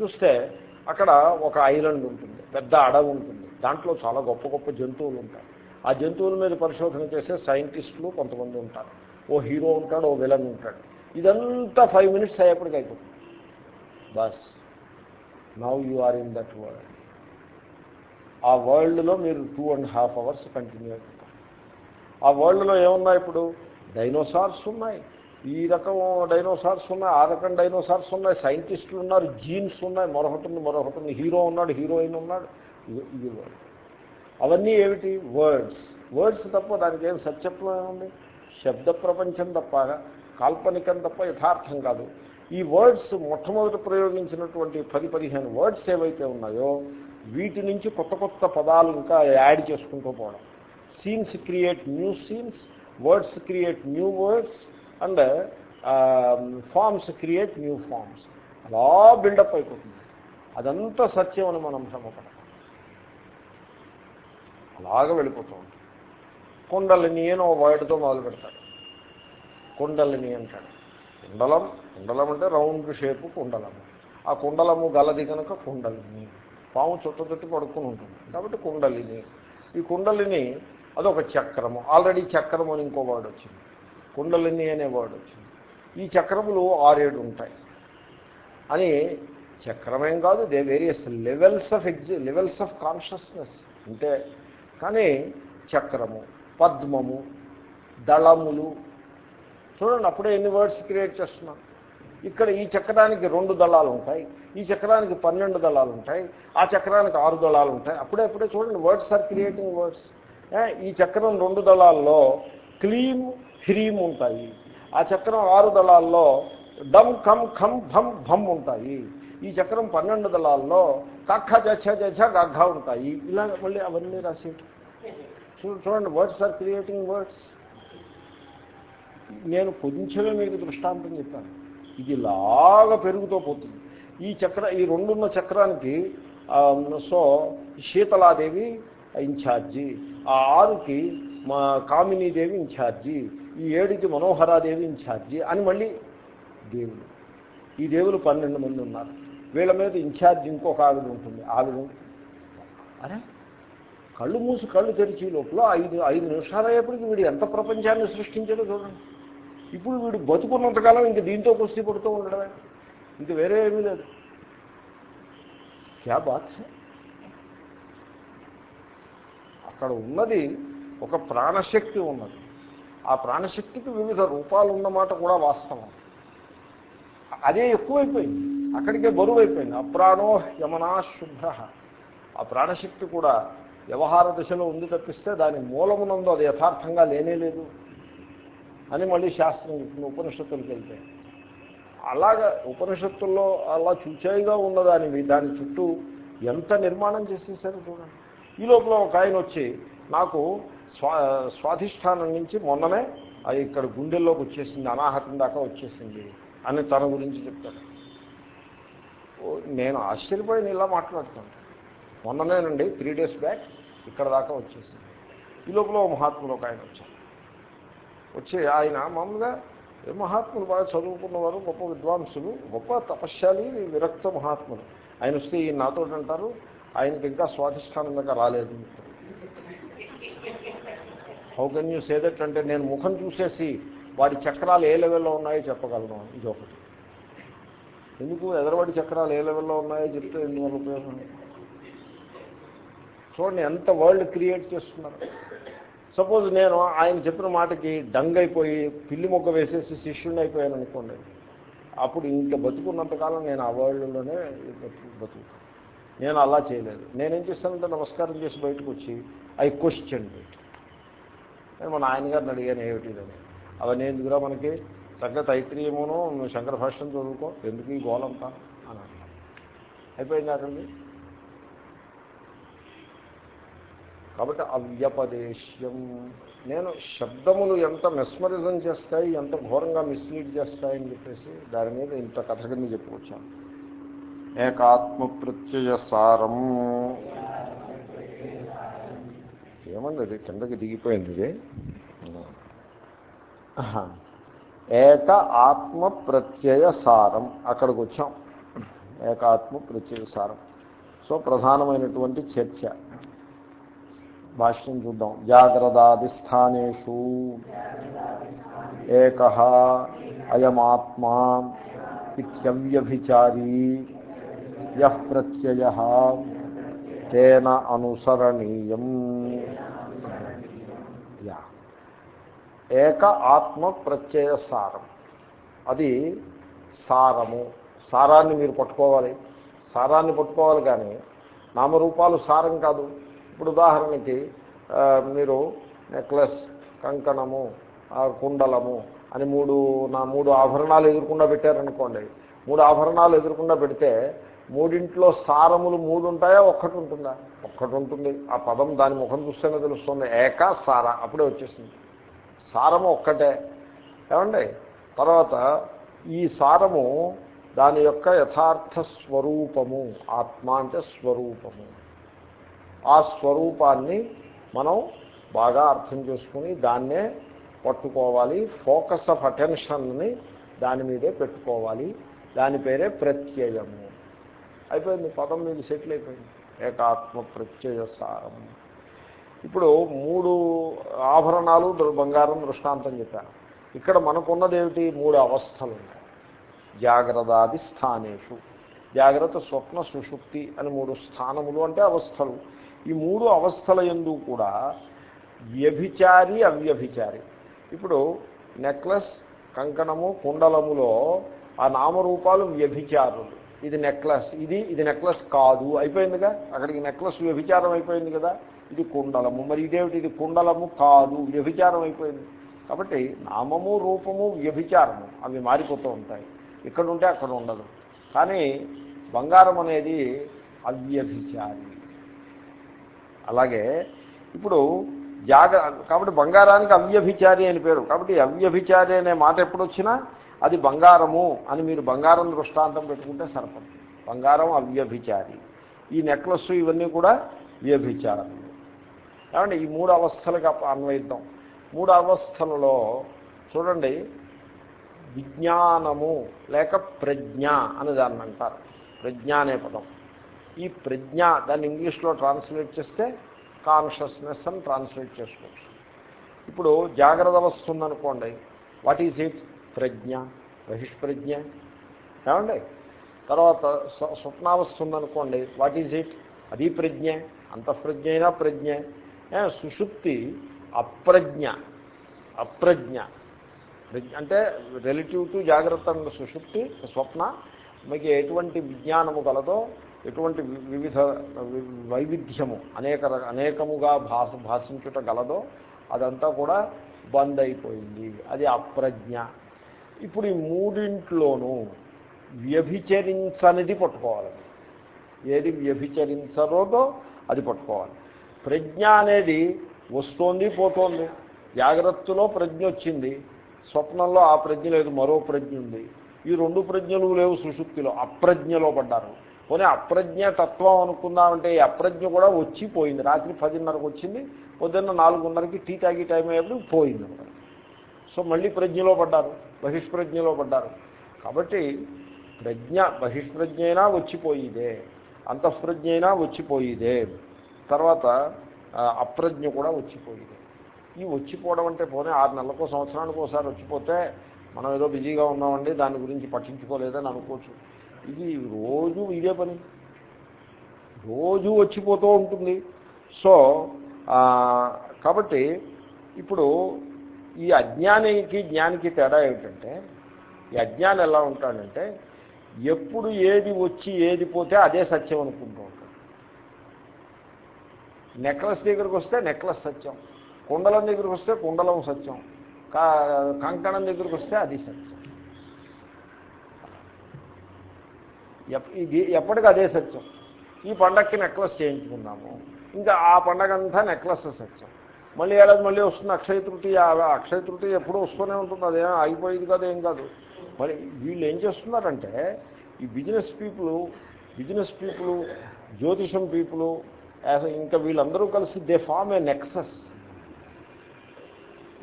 చూస్తే అక్కడ ఒక ఐలాండ్ ఉంటుంది పెద్ద అడవి ఉంటుంది. దాంట్లో చాలా గొప్ప గొప్ప జంతువులు ఉంటాయి. ఆ జంతువుల మీద పరిశోధన చేసే సైంటిస్టులు కొంతమంది ఉంటారు. ఓ హీరో ఉంటాడు ఓ విలన్ ఉంటాడు. ఇదంతా ఫైవ్ మినిట్స్ అయ్యేప్పటికి అయిపోతుంది. Bus. Now you are in that world ఆ వరల్డ్లో మీరు two and half hours continue అయిపోతారు. ఆ వరల్డ్లో ఏమున్నా ఇప్పుడు? డైనోసార్స్ ఉన్నాయి. ఈ రకం డైనోసార్స్ ఉన్నాయి ఆ రకం డైనోసార్స్ ఉన్నాయి. సైంటిస్టులు ఉన్నారు జీన్స్ ఉన్నాయి. మరొకటి మరొకటిని మరొకటి హీరో ఉన్నాడు హీరోయిన్ ఉన్నాడు. ఇది ఇది అవన్నీ ఏమిటి? వర్డ్స్ వర్డ్స్ తప్ప దానికి ఏం సత్యత్వం ఏముంది? శబ్ద ప్రపంచం తప్ప కాల్పనికం తప్ప యథార్థం కాదు. ఈ వర్డ్స్ మొట్టమొదటి ప్రయోగించినటువంటి పది పదిహేను వర్డ్స్ ఏవైతే ఉన్నాయో వీటి నుంచి కొత్త కొత్త పదాలు ఇంకా యాడ్ చేసుకుంటూ పోవడం. Scenes create new scenes words create new words and forms create new forms అలా బిల్డప్ అయిపోతుంది. అదంతా సత్యం అని మనం భ్రమపడతాం అలాగా వెళ్ళిపోతూ ఉంటుంది. కుండలిని అని ఒక వర్డ్తో మొదలు పెడతాడు. కుండలిని అంటాడు. కుండలం కుండలం అంటే రౌండ్ షేపు కుండలము ఆ కుండలము గలది కనుక కుండలిని. పాము చుట్ట చుట్టి పడుకుని ఉంటుంది. కాబట్టి కుండలిని. ఈ కుండలిని అదొక చక్రము. ఆల్రెడీ చక్రము అని ఇంకో వర్డ్ వచ్చింది. కుండలిని అనే వర్డ్ వచ్చింది. ఈ చక్రములు ఆరేడు ఉంటాయి. అని చక్రమేం కాదు దే వేరియస్ లెవెల్స్ ఆఫ్ ఎగ్జి లెవెల్స్ ఆఫ్ కాన్షియస్నెస్. అంటే కానీ చక్రము పద్మము దళములు. చూడండి అప్పుడే ఎన్ని వర్డ్స్ క్రియేట్ చేస్తున్నాం. ఇక్కడ ఈ చక్రానికి రెండు దళాలు ఉంటాయి. ఈ చక్రానికి పన్నెండు దళాలు ఉంటాయి. ఆ చక్రానికి ఆరు దళాలు ఉంటాయి. అప్పుడే అప్పుడే చూడండి వర్డ్స్ ఆర్ క్రియేటింగ్ వర్డ్స్. ఈ చక్రం రెండు దళాల్లో క్లీమ్ హ్రీమ్ ఉంటాయి. ఆ చక్రం ఆరు దళాల్లో డమ్ ఖమ్ ఖమ్ భమ్ భమ్ ఉంటాయి. ఈ చక్రం పన్నెండు దళాల్లో కక్క జచ్చ జచ్చ గగ్గ ఉంటాయి. ఇలా మళ్ళీ అవన్నీ రాసి చూ చూడండి వర్డ్స్ ఆర్ క్రియేటింగ్ వర్డ్స్ నేను కొంచెమే మీకు దృష్టాంతం చెప్పాను. ఇది లాగా పెరుగుతూ పోతుంది. ఈ చక్ర ఈ రెండున్న చక్రానికి సో శీతలాదేవి ఇన్ఛార్జి ఆ ఆరుకి మా కామినీదేవి ఇన్ఛార్జి ఈ ఏడుకి మనోహరాదేవి ఇన్ఛార్జి అని మళ్ళీ దేవుడు. ఈ దేవులు పన్నెండు మంది ఉన్నారు. వీళ్ళ మీద ఇన్ఛార్జ్ ఇంకొక ఆవిడ ఉంటుంది. ఆవిడ అరే కళ్ళు మూసి కళ్ళు తెరిచి లోపల ఐదు ఐదు నిమిషాలు అయ్యేప్పటికి వీడు ఎంత ప్రపంచాన్ని సృష్టించాడో చూడండి. ఇప్పుడు వీడు బతుకున్నంతకాలం ఇంక దీంతో కుస్తీ పడుతూ ఉండడమే. ఇంక వేరే ఏమీ లేదు. క్యా బాత్ హై? అక్కడ ఉన్నది ఒక ప్రాణశక్తి ఉన్నది. ఆ ప్రాణశక్తికి వివిధ రూపాలు ఉన్నమాట కూడా వాస్తవం. అదే ఎక్కువైపోయింది. అక్కడికే బరువు అయిపోయింది అప్రాణో యమనా శుభ్ర ఆ ప్రాణశక్తి కూడా వ్యవహార దశలో ఉంది తప్పిస్తే దాని మూలమునందు అది యథార్థంగా లేనే లేదు అని మళ్ళీ శాస్త్రం చెప్తుంది ఉపనిషత్తులకు వెళ్తే అలాగా ఉపనిషత్తుల్లో అలా చూచాయిగా ఉన్నదానివి దాని చుట్టూ ఎంత నిర్మాణం చేసేసారో చూడండి. ఈ లోపల ఒక ఆయన వచ్చి నాకు స్వా స్వాధిష్టానం నుంచి మొన్ననే అది ఇక్కడ గుండెల్లోకి వచ్చేసింది అనాహతం దాకా వచ్చేసింది అని తన గురించి చెప్తాడు. నేను ఆశ్చర్యపోయి ఇలా మాట్లాడుతాను మొన్ననేనండి త్రీ డేస్ బ్యాక్ ఇక్కడ దాకా వచ్చేసింది. ఈ లోపల మహాత్ములు ఒక ఆయన వచ్చారు వచ్చి ఆయన మామూలుగా మహాత్ములు బాగా చదువుకున్నవారు గొప్ప విద్వాంసులు గొప్ప తపశ్శాలి విరక్త మహాత్ములు. ఆయన వస్తే ఈయన నాతో అంటారు ఆయనకి ఇంకా స్వాధిష్టానం దాకా రాలేదు. How can you say that అంటే నేను ముఖం చూసేసి వాడి చక్రాలు ఏ లెవెల్లో ఉన్నాయో చెప్పగలను. ఇది ఒకటి. ఎందుకు ఎదరవాడి చక్రాలు ఏ లెవెల్లో ఉన్నాయో చెప్తే ఎందువల్ల ఉపయోగం? చూడండి ఎంత వరల్డ్ క్రియేట్ చేస్తున్నారు. సపోజ్ నేను ఆయన చెప్పిన మాటకి డంగ్ అయిపోయి పిల్లి మొక్క వేసేసి శిష్యుడిని అయిపోయాను అనుకోండి. అప్పుడు ఇంకా బతుకున్నంతకాలం నేను ఆ వరల్డ్లోనే బతుకుతాను నేను అలా చేయలేదు. నేనేం చేస్తానంటే నమస్కారం చేసి బయటకు వచ్చి ఐ క్వశ్చన్ నేను మా నాయనగారిని అడిగాను ఏమిటి అని. అవన్నీ ఎందుకురా మనకి? చక్కగా తైత్రీయమును నువ్వు శంకర భాష్యం చదువుకో. ఎందుకు ఈ గోలంతా? అని అన్నాను అయిపోయింది అక్కడికి? కాబట్టి అవ్యపదేశ్యం. నేను శబ్దములు ఎంత మెస్మరిజం చేస్తాయి ఎంత ఘోరంగా మిస్లీడ్ చేస్తాయని చెప్పేసి దాని మీద ఇంత కథ కింద చెప్పుకొచ్చాను. ఏకాత్మ ప్రత్యయ సారం ఏమండి అది కిందకి దిగిపోయింది ఇది ఏక ఆత్మ ప్రత్యయ సారం అక్కడికి వచ్చాం ఏకాత్మ ప్రత్యయ సారం సో ప్రధానమైనటువంటి చర్చ. భాష్యం చూద్దాం. జాగ్రత్తాదిస్థానేషు ఏక అయమాత్మా. ఇత్యవ్యభిచారీ. యః ప్రత్యయ తేన అనుసరణీయం. యా. ఏక ఆత్మ ప్రత్యయ సారం. అది సారము. సారాన్ని మీరు పట్టుకోవాలి. సారాన్ని పట్టుకోవాలి కానీ నామరూపాలు సారం కాదు. ఇప్పుడు ఉదాహరణకి మీరు నెక్లెస్ కంకణము కుండలము అని మూడు నా మూడు ఆభరణాలు ఎదుర్కొండా పెట్టారనుకోండి. మూడు ఆభరణాలు ఎదుర్కొండా పెడితే మూడింట్లో సారములు మూడు ఉంటాయా ఒక్కటి ఉంటుందా ఒక్కటి ఉంటుంది ఆ పదం దాని ముఖం చూస్తేనే తెలుస్తుంది. ఏక సార. అప్పుడే వచ్చేసింది. సారము ఒక్కటే. ఏమండి? తర్వాత ఈ సారము దాని యొక్క యథార్థ స్వరూపము. ఆత్మ అంటే స్వరూపము. ఆ స్వరూపాన్ని మనం బాగా అర్థం చేసుకుని దాన్నే పట్టుకోవాలి. ఫోకస్ ఆఫ్ అటెన్షన్ని దాని మీదే పెట్టుకోవాలి. దాని పేరే ప్రత్యయము. అయిపోయింది. పదం మీద సెటిల్ అయిపోయింది. ఏకాత్మ ప్రత్యయ సారం. ఇప్పుడు మూడు ఆభరణాలు బంగారం దృష్టాంతం చెప్పాను. ఇక్కడ మనకున్నది ఏమిటి మూడు అవస్థలు ఉంటాయి జాగ్రత్తాది స్థానేషు. జాగ్రత్త స్వప్న సుషుప్తి అని మూడు స్థానములు అంటే అవస్థలు. ఈ మూడు అవస్థల ఎందు కూడా వ్యభిచారి అవ్యభిచారి. ఇప్పుడు నెక్లెస్ కంకణము కుండలములో ఆ నామరూపాలు వ్యభిచారులు. ఇది నెక్లెస్. ఇది ఇది నెక్లెస్ కాదు. అయిపోయిందిగా? అక్కడికి నెక్లెస్ వ్యభిచారం అయిపోయింది కదా? ఇది కుండలము. మరి ఇదేమిటి? ఇది కుండలము కాదు. వ్యభిచారం అయిపోయింది. కాబట్టి నామము రూపము వ్యభిచారము అవి మారిపోతూ ఉంటాయి. ఇక్కడ ఉంటే అక్కడ ఉండదు. కానీ బంగారం అనేది అవ్యభిచారి. అలాగే ఇప్పుడు జాగ కాబట్టి బంగారానికి అవ్యభిచారి అని పేరు. కాబట్టి అవ్యభిచారి అనే మాట ఎప్పుడు వచ్చినా అది బంగారము అని మీరు బంగారం దృష్టాంతం పెట్టుకుంటే సరిపడుతుంది బంగారం అవ్యభిచారి. ఈ నెక్లెస్ ఇవన్నీ కూడా వ్యభిచారం ఏమంటే ఈ మూడు అవస్థలకు అన్వయిద్దాం. మూడు అవస్థలలో చూడండి విజ్ఞానము లేక ప్రజ్ఞ అని దాన్ని అంటారు. ప్రజ్ఞ అనే పదం. ఈ ప్రజ్ఞ దాన్ని ఇంగ్లీష్లో ట్రాన్స్లేట్ చేస్తే కాన్షియస్నెస్ అని ట్రాన్స్లేట్ చేసుకోవచ్చు. ఇప్పుడు జాగ్రత్త అవస్థ ఉందనుకోండి వాట్ ఈజ్ ఇట్? ప్రజ్ఞ బహిష్ప్రజ్ఞ. ఏమండి? తర్వాత స్వ- స్వప్నావస్థ ఉందనుకోండి వాట్ ఈజ్ ఇట్ అది ప్రజ్ఞ అంతఃప్రజ్ఞ అయినా ప్రజ్ఞ. సుషుప్తి అప్రజ్ఞ అప్రజ్ఞ. ప్రజ్ఞ అంటే రిలేటివ్ టు జాగ్రత్త అండ్ సుషుప్తి స్వప్న. మీకు ఎటువంటి విజ్ఞానము గలదో ఎటువంటి వి- వివిధ వైవిధ్యము అనేక అనేకముగా భాష భాషించుట గలదో అదంతా కూడా బంద్ అయిపోయింది. అది అప్రజ్ఞ. ఇప్పుడు ఈ మూడింట్లోనూ వ్యభిచరించనిది పట్టుకోవాలి. ఏది వ్యభిచరించరోదో అది పట్టుకోవాలి. ప్రజ్ఞ అనేది వస్తోంది పోతోంది. జాగ్రత్తలో ప్రజ్ఞ వచ్చింది. స్వప్నంలో ఆ ప్రజ్ఞ లేదు మరో ప్రజ్ఞ ఉంది. ఈ రెండు ప్రజ్ఞలు లేవు సుషుప్తిలో. అప్రజ్ఞలో పడ్డారు. పోనీ అప్రజ్ఞ తత్వం అనుకుందామంటే ఈ అప్రజ్ఞ కూడా వచ్చి పోయింది. రాత్రి పదిన్నరకు వచ్చింది. పొద్దున్న నాలుగున్నరకి టీ తాగి టైం అయ్యేప్పుడు పోయింది. సో మళ్ళీ ప్రజ్ఞలో పడ్డారు. బహిష్ప్రజ్ఞలో పడ్డారు. కాబట్టి ప్రజ్ఞ బహిష్ప్రజ్ఞ అయినా వచ్చిపోయిదే అంతఃప్రజ్ఞ అయినా వచ్చిపోయిదే తర్వాత అప్రజ్ఞ కూడా వచ్చిపోయిదే. ఈ వచ్చిపోవడం అంటే పోనీ ఆరు నెలలకో సంవత్సరానికి ఒకసారి వచ్చిపోతే మనం ఏదో బిజీగా ఉన్నామండి దాని గురించి పట్టించుకోలేదని అనుకోవచ్చు. ఇది రోజు ఇదే పని. రోజు వచ్చిపోతూ ఉంటుంది. సో కాబట్టి ఇప్పుడు ఈ అజ్ఞానికి జ్ఞానికి తేడా ఏమిటంటే ఈ అజ్ఞానం ఎలా ఉంటాడంటే ఎప్పుడు ఏది వచ్చి ఏది పోతే అదే సత్యం అనుకుంటూ ఉంటాడు. నెక్లెస్ దగ్గరికి వస్తే నెక్లెస్ సత్యం. కుండలం దగ్గరికి వస్తే కుండలం సత్యం. కంకణం దగ్గరికి వస్తే అది సత్యం. ఇది ఎప్పటికీ అదే సత్యం. ఈ పండక్కి నెక్లెస్ చేయించుకున్నాము. ఇంకా ఆ పండగ అంతా నెక్లెస్ సత్యం. మళ్ళీ ఏడాది మళ్ళీ వస్తుంది అక్షయ తృతీయ. అక్షయ తృతీయ ఎప్పుడూ వస్తూనే ఉంటుంది. అదేం ఆగిపోయేది కాదు ఏం కాదు. మరి వీళ్ళు ఏం చేస్తున్నారంటే ఈ బిజినెస్ పీపుల్ బిజినెస్ పీపుల్ జ్యోతిషం పీపుల్ ఇంకా వీళ్ళందరూ కలిసి దే ఫామ్ ఏ నెక్సస్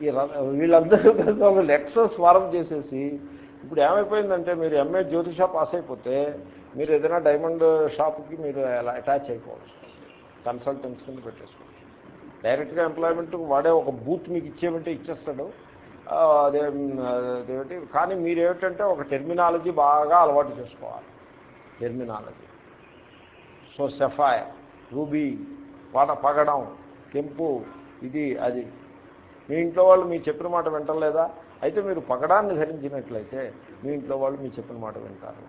ఈ వీళ్ళందరూ కలిసి ఒక నెక్సస్ ఫారం చేసేసి ఇప్పుడు ఏమైపోయిందంటే మీరు ఎంఏ జ్యోతిష పాస్ అయిపోతే మీరు ఏదైనా డైమండ్ షాప్కి మీరు అలా అటాచ్ అయిపోవచ్చు. కన్సల్టెన్స్ కింద పెట్టేసుకోవచ్చు. డైరెక్ట్గా ఎంప్లాయ్మెంట్ వాడే ఒక బూత్ మీకు ఇచ్చేమంటే ఇచ్చేస్తాడు. అదే అదేమిటి? కానీ మీరేమిటంటే ఒక టెర్మినాలజీ బాగా అలవాటు చేసుకోవాలి. టెర్మినాలజీ. సో సెఫాయ్ రూబీ పడ పగడం కెంపు ఇది అది. మీ ఇంట్లో వాళ్ళు మీ చెప్పిన మాట వింటలేదా అయితే మీరు పగడాన్ని ధరించినట్లయితే మీ ఇంట్లో వాళ్ళు మీ చెప్పిన మాట వింటారు.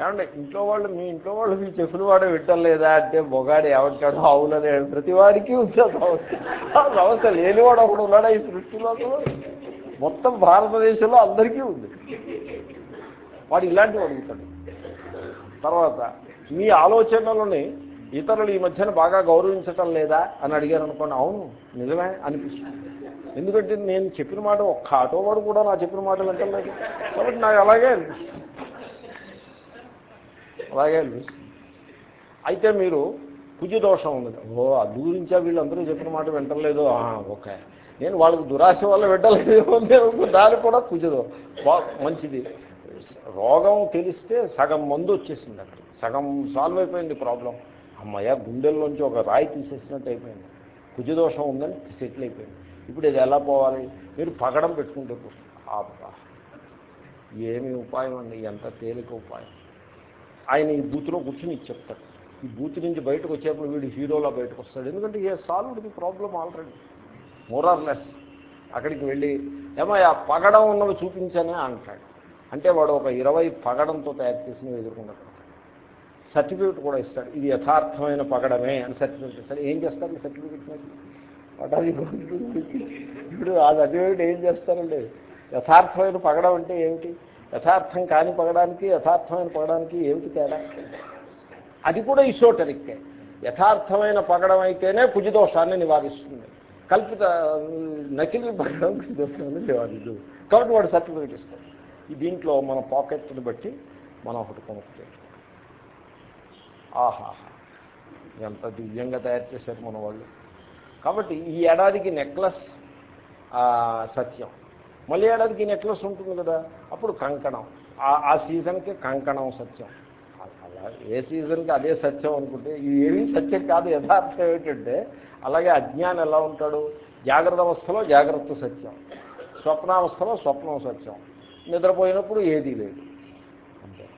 ఏమంటే ఇంట్లో వాళ్ళు మీ ఇంట్లో వాళ్ళు మీ చెప్పిన మాట వింటలేదా అంటే మొగాడు ఏమంటాడు అవుననే ప్రతి వాడికి ఉంది ఆ సమస్య. ఆ సమస్య లేనివాడు ఒకడు ఉన్నాడా ఈ సృష్టిలో? మొత్తం భారతదేశంలో అందరికీ ఉంది. వాడు ఇలాంటివి అడుగుతాడు. తర్వాత మీ ఆలోచనలని ఇతరులు ఈ మధ్యన బాగా గౌరవించటం లేదా అని అడిగారు అనుకోండి అవును నిజమే అనిపిస్తుంది. ఎందుకంటే నేను చెప్పిన మాట ఒక్క ఆటో వాడు కూడా నా చెప్పిన మాట వింటలేదు కాబట్టి నాకు అలాగే అనిపిస్తుంది. అలాగే అయితే మీరు కుజదోషం ఉంది. ఓ అది గురించా వీళ్ళందరూ చెప్పిన మాట వింటలేదు. ఓకే. నేను వాళ్ళకి దురాశ వల్ల వింటలేదు దాని కూడా కుజదో బా మంచిది. రోగం తెలిస్తే సగం మందు వచ్చేసింది అక్కడ. సగం సాల్వ్ అయిపోయింది ప్రాబ్లం. అమ్మయ్య గుండెల్లోంచి ఒక రాయి తీసేసినట్టు అయిపోయింది. కుజదోషం ఉందని సెటిల్ అయిపోయింది. ఇప్పుడు ఇది ఎలా పోవాలి? మీరు పగడం పెట్టుకుంటే అబ్బా ఏమి ఉపాయం అండి? ఎంత తేలిక ఉపాయం. ఆయన ఈ బూత్లో కూర్చుని చెప్తాడు. ఈ బూత్ నుంచి బయటకు వచ్చేప్పుడు వీడు హీరోలా బయటకు వస్తాడు. ఎందుకంటే ఏ సాల్వ్ ది ప్రాబ్లం ఆల్రెడీ. మోరార్లెస్ అక్కడికి వెళ్ళి ఏమయ్యా పగడం ఉన్నవి చూపించనే అంటాడు. అంటే వాడు ఒక ఇరవై పగడంతో తయారు చేసినవి ఎదుర్కొన్నాడు సర్టిఫికేట్ కూడా ఇస్తాడు. ఇది యథార్థమైన పగడమే అని సర్టిఫికేట్ ఇస్తాడు. ఏం చేస్తారు ఈ సర్టిఫికేట్ మీద వాట్ ఇప్పుడు ఆ సర్టిఫికేట్ ఏం చేస్తారండి? యథార్థమైన పగడం అంటే ఏమిటి? యథార్థం కాని పగడానికి యథార్థమైన పగడానికి ఏమిటి తేడా? అది కూడా ఇసోటరిక్కే. యథార్థమైన పగడం అయితేనే కుజదోషాన్ని నివారిస్తుంది. కల్పిత నకిలీ పగడం కుజదోషాన్ని నివారించదు. కాబట్టి వాడు సర్టిఫికేట్ ఇస్తాడు. ఈ దీంట్లో మన పాకెట్ని బట్టి మనం ఒకటి కొనుక్కు ఆహాహా ఎంత దివ్యంగా తయారు చేశారు మన వాళ్ళు. కాబట్టి ఈ ఏడాదికి నెక్లెస్ సత్యం. మళ్ళీ ఏడాదికి నెక్లెస్ ఉంటుంది కదా? అప్పుడు కంకణం. ఆ- ఆ సీజన్కి కంకణం సత్యం. అలా ఏ సీజన్కి అదే సత్యం అనుకుంటే ఇది ఏమీ సత్యం కాదు యథార్థం ఏమిటంటే అలాగే అజ్ఞానం ఎలా ఉంటాడు? జాగ్రత్త అవస్థలో జాగ్రత్త సత్యం. స్వప్నావస్థలో స్వప్నం సత్యం. నిద్రపోయినప్పుడు ఏదీ లేదు. అంతే.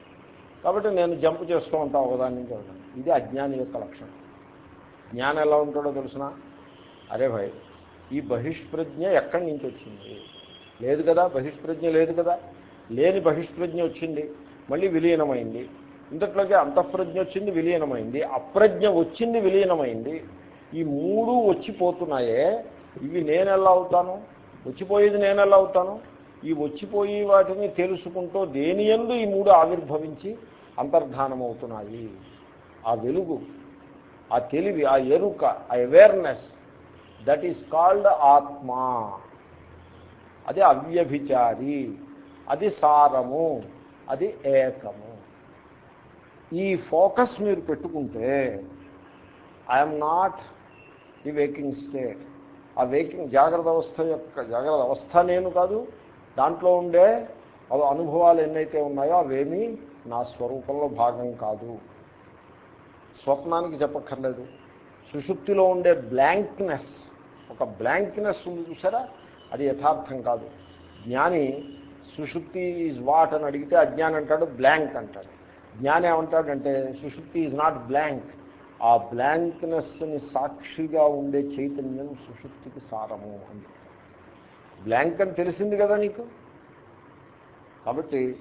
కాబట్టి నేను జంప్ చేస్తూ ఉంటాను ఒకదాని నుంచి ఒకదాన్ని ఇది అజ్ఞాని యొక్క లక్షణం. జ్ఞానం ఎలా ఉంటాడో తెలిసిన? అరే భయ్ ఈ బహిష్ప్రజ్ఞ ఎక్కడి నుంచి వచ్చింది? లేదు కదా బహిష్ప్రజ్ఞ లేదు కదా. లేని బహిష్ప్రజ్ఞ వచ్చింది మళ్ళీ విలీనమైంది. ఇంతట్లోకి అంతఃప్రజ్ఞ వచ్చింది విలీనమైంది. అప్రజ్ఞ వచ్చింది విలీనమైంది. ఈ మూడు వచ్చిపోతున్నాయే. ఇవి నేను ఎలా అవుతాను? వచ్చిపోయేది నేను ఎలా అవుతాను? ఈ వచ్చిపోయి వాటిని తెలుసుకుంటూ దేని యందు ఈ మూడు ఆవిర్భవించి అంతర్ధానం అవుతున్నాయి ఆ వెలుగు ఆ తెలివి ఆ ఎరుక ఆ అవేర్నెస్ దట్ ఈస్ కాల్డ్ ఆత్మ. అది అవ్యభిచారి అది సారము అది ఏకము. ఈ ఫోకస్ మీరు పెట్టుకుంటే I'm not the waking state ఆ వేకింగ్ జాగ్రత్త అవస్థ యొక్క జాగ్రత్త అవస్థ నేను కాదు దాంట్లో ఉండే అనుభవాలు ఎన్నైతే ఉన్నాయో అవేమీ నా స్వరూపంలో భాగం కాదు. స్వప్నానికి చెప్పక్కర్లేదు. సుషుప్తిలో ఉండే బ్లాంక్నెస్ ఒక బ్లాంక్నెస్ ఉంది చూసారా? అది యథార్థం కాదు. జ్ఞాని సుషుప్తి ఈజ్ వాట్ అని అడిగితే అజ్ఞాని అంటాడు బ్లాంక్ అంటాడు. జ్ఞాని ఏమంటాడంటే సుషుప్తి ఈజ్ నాట్ బ్లాంక్ ఆ బ్లాంక్నెస్ని సాక్షిగా ఉండే చైతన్యం సుషుప్తికి సారము అని. బ్లాంక్ అని తెలిసింది కదా నీకు? కాబట్టి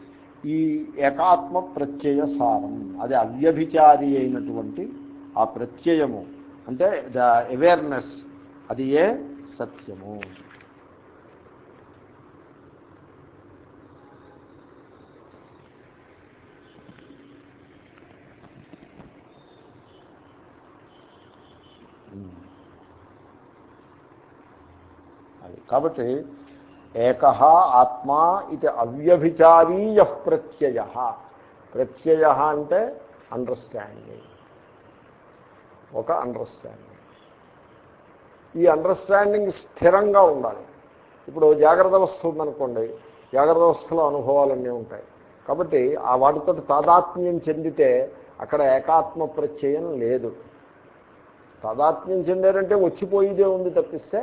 ఈ ఏకాత్మ ప్రత్యయ సారం అది అవ్యభిచారి అయినటువంటి ఆ ప్రత్యయము అంటే ద అవేర్నెస్ అది ఏ? సత్యము. అది. కాబట్టి ఏక ఆత్మా ఇది అవ్యభిచారీయ ప్రత్యయ. ప్రత్యయ అంటే అండర్స్టాండింగ్ ఒక అండర్స్టాండింగ్ ఈ అండర్స్టాండింగ్ స్థిరంగా ఉండాలి. ఇప్పుడు జాగ్రత్త అవస్థ ఉందనుకోండి జాగ్రత్త అవస్థలో అనుభవాలన్నీ ఉంటాయి. కాబట్టి ఆ వాటితో తాదాత్మ్యం చెందితే అక్కడ ఏకాత్మ ప్రత్యయం లేదు. తాదాత్మ్యం చెందారంటే వచ్చిపోయేదే ఉంది తప్పిస్తే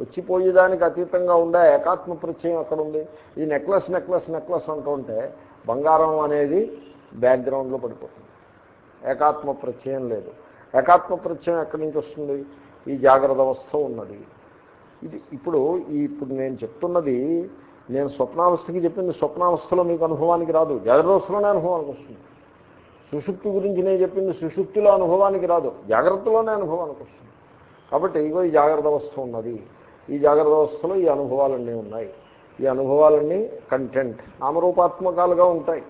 వచ్చిపోయేదానికి అతీతంగా ఉండే ఏకాత్మ ప్రత్యయం అక్కడ ఉంది ఈ నెక్లెస్ నెక్లెస్ నెక్లెస్ అంటుంటే బంగారం అనేది బ్యాక్గ్రౌండ్లో పడిపోతుంది. ఏకాత్మ ప్రత్యయం లేదు. ఏకాత్మ ప్రత్యయం ఎక్కడి నుంచి వస్తుంది? ఈ జాగ్రత్త అవస్థ ఉన్నది. ఇది ఇప్పుడు ఈ ఇప్పుడు నేను చెప్తున్నది నేను స్వప్నావస్థకి చెప్పింది స్వప్నావస్థలో మీకు అనుభవానికి రాదు. జాగ్రత్త అవస్థలోనే అనుభవానికి వస్తుంది. సుషుప్తి గురించి నేను చెప్పింది సుషుప్తిలో అనుభవానికి రాదు. జాగ్రత్తలోనే అనుభవానికి వస్తుంది. కాబట్టి ఇగో ఈ జాగ్రత్త అవస్థ ఉన్నది. ఈ జాగ్రత్త అవస్థలో ఈ అనుభవాలన్నీ ఉన్నాయి. ఈ అనుభవాలన్నీ కంటెంట్ నామరూపాత్మకాలుగా ఉంటాయి.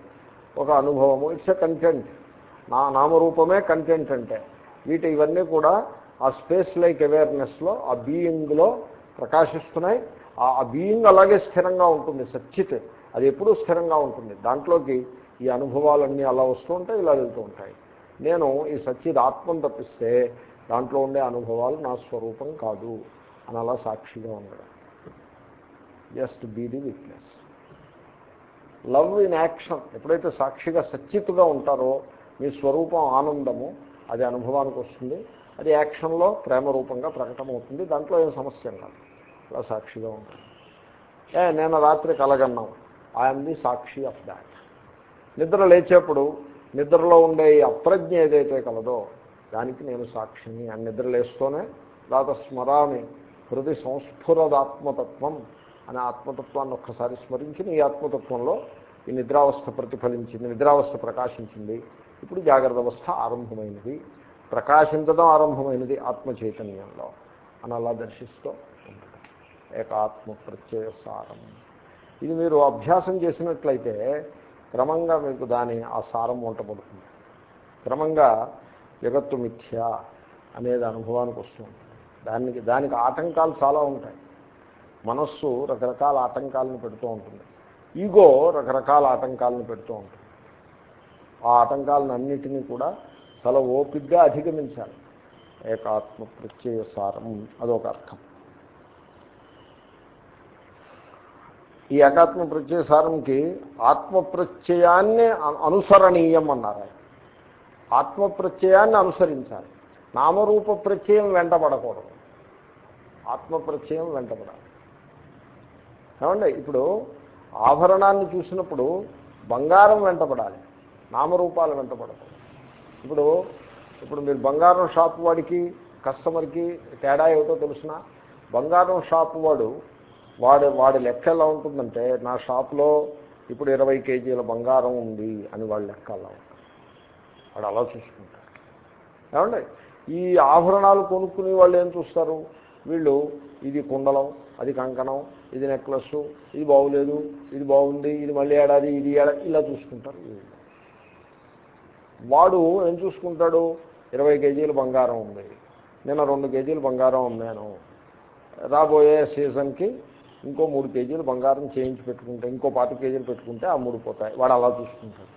ఒక అనుభవము ఇట్స్ ఎ కంటెంట్ నా నామరూపమే కంటెంట్ అంటే. వీటి ఇవన్నీ కూడా ఆ స్పేస్ లైక్ అవేర్నెస్లో ఆ బీయింగ్లో ప్రకాశిస్తున్నాయి. ఆ బీయింగ్ అలాగే స్థిరంగా ఉంటుంది. సచ్చిత్ అది ఎప్పుడూ స్థిరంగా ఉంటుంది. దాంట్లోకి ఈ అనుభవాలన్నీ అలా వస్తూ ఉంటాయి ఇలా వెళ్తూ ఉంటాయి. నేను ఈ సచ్చిద్ ఆత్మను తప్పిస్తే దాంట్లో ఉండే అనుభవాలు నా స్వరూపం కాదు. అని అలా సాక్షిగా ఉండడం just be the witness love in action ఎప్పుడైతే సాక్షిగా సచ్చిత్తుగా ఉంటారో మీ స్వరూపం ఆనందము అది అనుభవానికి వస్తుంది. అది యాక్షన్లో ప్రేమ రూపంగా ప్రకటమవుతుంది. దాంట్లో ఏం సమస్య కాదు. అలా సాక్షిగా ఉంటుంది ఏ నేను రాత్రి కలగన్నాం. I'm the sakshi of that నిద్ర లేచేప్పుడు నిద్రలో ఉండే అప్రజ్ఞ ఏదైతే కలదో దానికి నేను సాక్షిని. ఆ నిద్ర లేస్తూనే దాత స్మరామి ప్రతి సంస్ఫురదాత్మతత్వం అనే ఆత్మతత్వాన్ని ఒక్కసారి స్మరించి ఈ ఆత్మతత్వంలో ఈ నిద్రావస్థ ప్రతిఫలించింది నిద్రావస్థ ప్రకాశించింది. ఇప్పుడు జాగ్రత్త అవస్థ ఆరంభమైనది. ప్రకాశించడం ఆరంభమైనది ఆత్మ చైతన్యంలో అని అలా దర్శిస్తూ ఉంటాడు. ఏకాత్మ ప్రత్యయ సారం ఇది మీరు అభ్యాసం చేసినట్లయితే క్రమంగా మీకు దాని ఆ సారం వంటపడుతుంది క్రమంగా జగత్తు మిథ్య అనేది అనుభవానికి వస్తుంది దానికి దానికి ఆటంకాలు చాలా ఉంటాయి. మనస్సు రకరకాల ఆటంకాలను పెడుతూ ఉంటుంది. ఈగో రకరకాల ఆటంకాలను పెడుతూ ఉంటుంది. ఆ ఆటంకాలను అన్నిటినీ కూడా చాలా ఓపిగ్గా అధిగమించాలి. ఏకాత్మ ప్రత్యయ సారం అదొక అర్థం. ఈ ఏకాత్మ ప్రత్యయ సారంకి ఆత్మ ప్రత్యయాన్ని అనుసరణీయం అన్నారు ఆత్మ ప్రత్యయాన్ని అనుసరించాలి. నామరూప ప్రత్యయం వెంటబడకూడదు. ఆత్మప్రత్యయం వెంటపడాలి వెంటబడాలి. ఏమండి ఇప్పుడు ఆభరణాన్ని చూసినప్పుడు బంగారం వెంటపడాలి నామరూపాలు వెంటపడదు ఇప్పుడు ఇప్పుడు మీరు బంగారం షాప్ వాడికి కస్టమర్కి తేడా ఏమిటో తెలిసిన? బంగారం షాప్ వాడు వాడు వాడి లెక్క ఎలా ఉంటుందంటే నా షాప్లో ఇప్పుడు ఇరవై కేజీల బంగారం ఉంది అని వాడి లెక్క అలా ఉంటుంది. వాడు అలా చూసుకుంటారు ఏమండి ఈ ఆభరణాలు కొనుక్కునే వాళ్ళు ఏం చూస్తారు? వీళ్ళు ఇది కుండలం అది కంకణం ఇది నెక్లెస్ ఇది బాగులేదు ఇది బాగుంది ఇది మళ్ళీ ఏడాది ఇది ఏడాది ఇలా చూసుకుంటారు. వాడు ఏం చూసుకుంటాడు? ఇరవై కేజీలు బంగారం ఉంది. నిన్న రెండు కేజీలు బంగారం ఉన్నాను రాబోయే సీజన్కి ఇంకో మూడు కేజీలు బంగారం చేయించి పెట్టుకుంటే ఇంకో పాతి కేజీలు పెట్టుకుంటే ఆ మూడు పోతాయి. వాడు అలా చూసుకుంటాడు.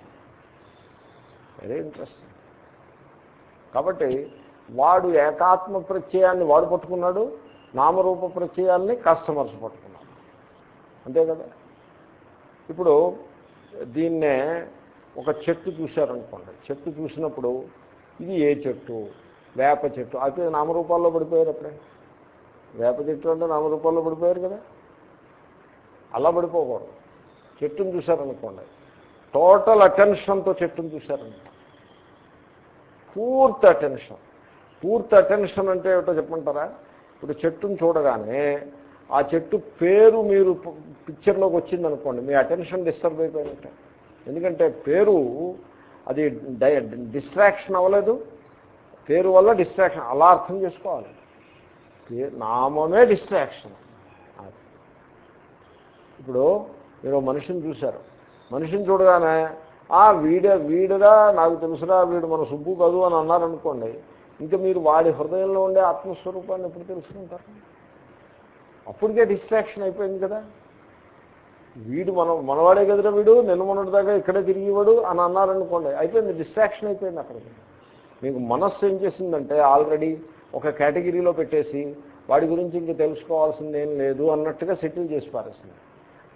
వెరీ ఇంట్రెస్టింగ్ కాబట్టి వాడు ఏకాత్మ ప్రత్యయాన్ని వాడు పట్టుకున్నాడు నామరూప ప్రత్యయాల్ని కస్టమర్స్ పట్టుకున్నాడు అంతే కదా? ఇప్పుడు దీన్నే ఒక చెట్టు చూశారనుకోండి. చెట్టు చూసినప్పుడు ఇది ఏ చెట్టు? వేప చెట్టు. అయితే నామరూపాల్లో పడిపోయారు అప్పుడే. వేప చెట్టు అంటే నామరూపాల్లో పడిపోయారు కదా? అలా పడిపోకూడదు. చెట్టును చూశారనుకోండి. టోటల్ అటెన్షన్తో చెట్టును చూశారనుకో పూర్తి అటెన్షన్. పూర్తి అటెన్షన్ అంటే ఏమిటో చెప్పమంటారా? ఇప్పుడు చెట్టును చూడగానే ఆ చెట్టు పేరు మీరు పిక్చర్లోకి వచ్చిందనుకోండి మీ అటెన్షన్ డిస్టర్బ్ అయిపోయినట్టే. ఎందుకంటే పేరు అది డిస్ట్రాక్షన్ అవ్వలేదు. పేరు వల్ల డిస్ట్రాక్షన్ అలా అర్థం చేసుకోవాలి. నామమే డిస్ట్రాక్షన్. ఇప్పుడు మీరు మనిషిని చూశారు. మనిషిని చూడగానే ఆ వీడ వీడరా నాకు తెలుసురా వీడు మన సుబ్బు కాదు అని అన్నారనుకోండి ఇంకా మీరు వాడి హృదయంలో ఉండే ఆత్మస్వరూపాన్ని ఎప్పుడు తెలుసుకుంటారు? అప్పటికే డిస్ట్రాక్షన్ అయిపోయింది కదా. వీడు మన మనవాడే కదరా వీడు నిన్న మొన్నటి దాకా ఇక్కడే తిరిగివాడు అని అన్నారనుకోండి అయిపోయింది డిస్ట్రాక్షన్ అయిపోయింది అక్కడికి మీకు మనస్సు ఏం చేసిందంటే ఆల్రెడీ ఒక కేటగిరీలో పెట్టేసి వాడి గురించి ఇంక తెలుసుకోవాల్సింది ఏం లేదు అన్నట్టుగా సెటిల్ చేసి పారేసింది.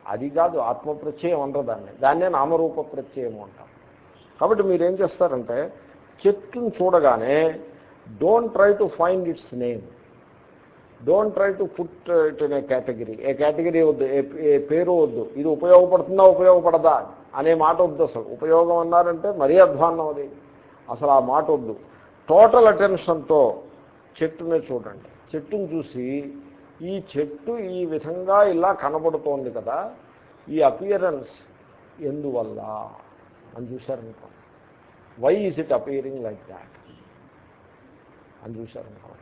అది కాదు ఆత్మ ప్రత్యయం అనరు దాన్ని. దాన్నే నామరూప ప్రత్యయం అంటాం కాబట్టి మీరేం చేస్తారంటే చెట్టును చూడగానే don't try to find its name don't try to put it in a category a category వద్దు ఏ- ఏ పేరు వద్దు. ఇది ఉపయోగపడుతుందా ఉపయోగపడదా అనే మాట వద్దు అసలు. ఉపయోగం అన్నారంటే మరీ అధ్వాన్నం అది. అసలు ఆ మాట వద్దు. టోటల్ అటెన్షన్తో చెట్టునే చూడండి. చెట్టును చూసి ఈ చెట్టు ఈ విధంగా ఇలా కనబడుతోంది కదా ఈ అపియరెన్స్ ఎందువల్ల అని చూశారనుకో why is it appearing like that అని చూశారనుకోండి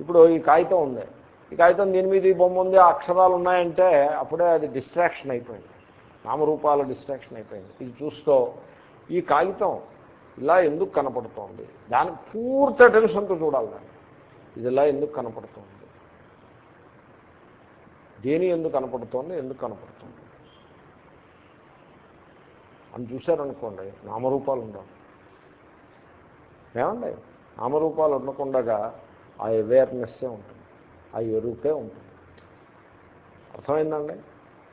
ఇప్పుడు ఈ కాగితం ఉంది. ఈ కాగితం దీని మీద ఈ బొమ్మ ఉంది ఆ అక్షరాలు ఉన్నాయంటే అప్పుడే అది డిస్ట్రాక్షన్ అయిపోయింది. నామరూపాల డిస్ట్రాక్షన్ అయిపోయింది. ఇది చూస్తూ ఈ కాగితం ఇలా ఎందుకు కనపడుతోంది? దాని పూర్తి అటెన్షన్తో చూడాలి దాన్ని. ఇది ఇలా ఎందుకు కనపడుతోంది? దేని ఎందుకు కనపడుతోంది? ఎందుకు కనపడుతుంది? అని చూశారనుకోండి నామరూపాలు ఉండవు. ఏమండి? నామరూపాలు ఉండకుండా ఆ అవేర్నెస్సే ఉంటుంది. ఆ ఎరుకే ఉంటుంది. అర్థమైందండి?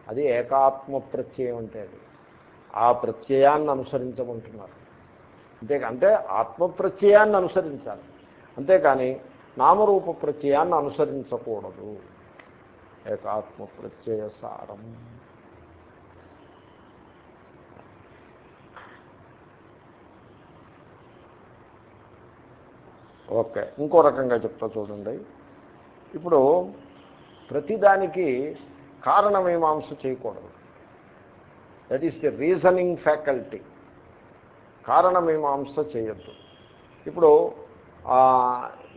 అది ఏకాత్మ ప్రత్యయం అంటే అది. ఆ ప్రత్యయాన్ని అనుసరించమంటున్నారు. అంతే అంటే ఆత్మ ప్రత్యయాన్ని అనుసరించాలి. అంతేకాని నామరూప ప్రత్యయాన్ని అనుసరించకూడదు. ఏకాత్మ ప్రత్యయ సారం ఓకే ఇంకో రకంగా చెప్తా చూడండి. ఇప్పుడు ప్రతిదానికి కారణమీమాంస చేయకూడదు. That is the reasoning faculty కారణమీమాంస చేయొద్దు. ఇప్పుడు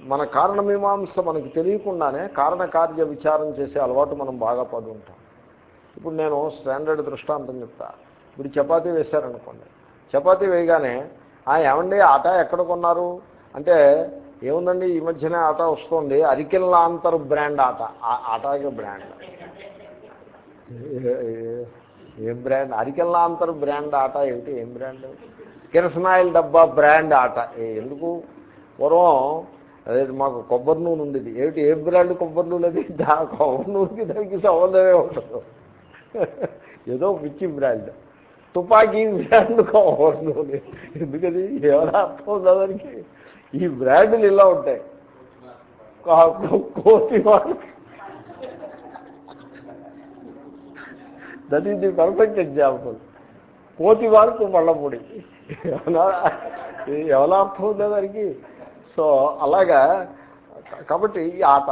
మన కారణమీమాంస మనకి తెలియకుండానే కారణకార్య విచారం చేసే అలవాటు మనం బాగా పడి ఉంటాం. ఇప్పుడు నేను స్టాండర్డ్ దృష్టాంతం చెప్తా. ఇప్పుడు చపాతీ వేశారనుకోండి. చపాతీ వేయగానే "ఆ, ఏమండి ఆట ఎక్కడ కొన్నారు? అంటే ఏముందండి ఈ మధ్యనే ఆట వస్తుంది. అరికెల్లాంతర్ బ్రాండ్ ఆట. ఆ- ఆటాకి బ్రాండ్. ఏం బ్రాండ్? అరికెల్లాంతర్ బ్రాండ్ ఆట ఏమిటి? ఏం బ్రాండ్? కిరసనాయిల్ డబ్బా బ్రాండ్ ఆట. ఏ- ఎందుకు? పూర్వం అదే మాకు కొబ్బరి నూనె ఉండేది. ఏమిటి ఏ బ్రాండ్ కొబ్బరి నూనె అది? దా కొబ్బరి నూనెకి దానికి సంబంధమే ఉండదు. ఏదో పిచ్చి బ్రాండ్. తుపాకీ బ్రాండ్ కొబ్బరి నూనె. ఎందుకది? ఎవరు అర్థం ఉందా దానికి? ఈ బ్రాండ్లు ఇలా ఉంటాయి. కోతి mark. That is the perfect example కోతి మార్కు మళ్ళపొడి ఎవరా అర్థం ఉందా దానికి? సో అలాగా. కాబట్టి ఈ ఆట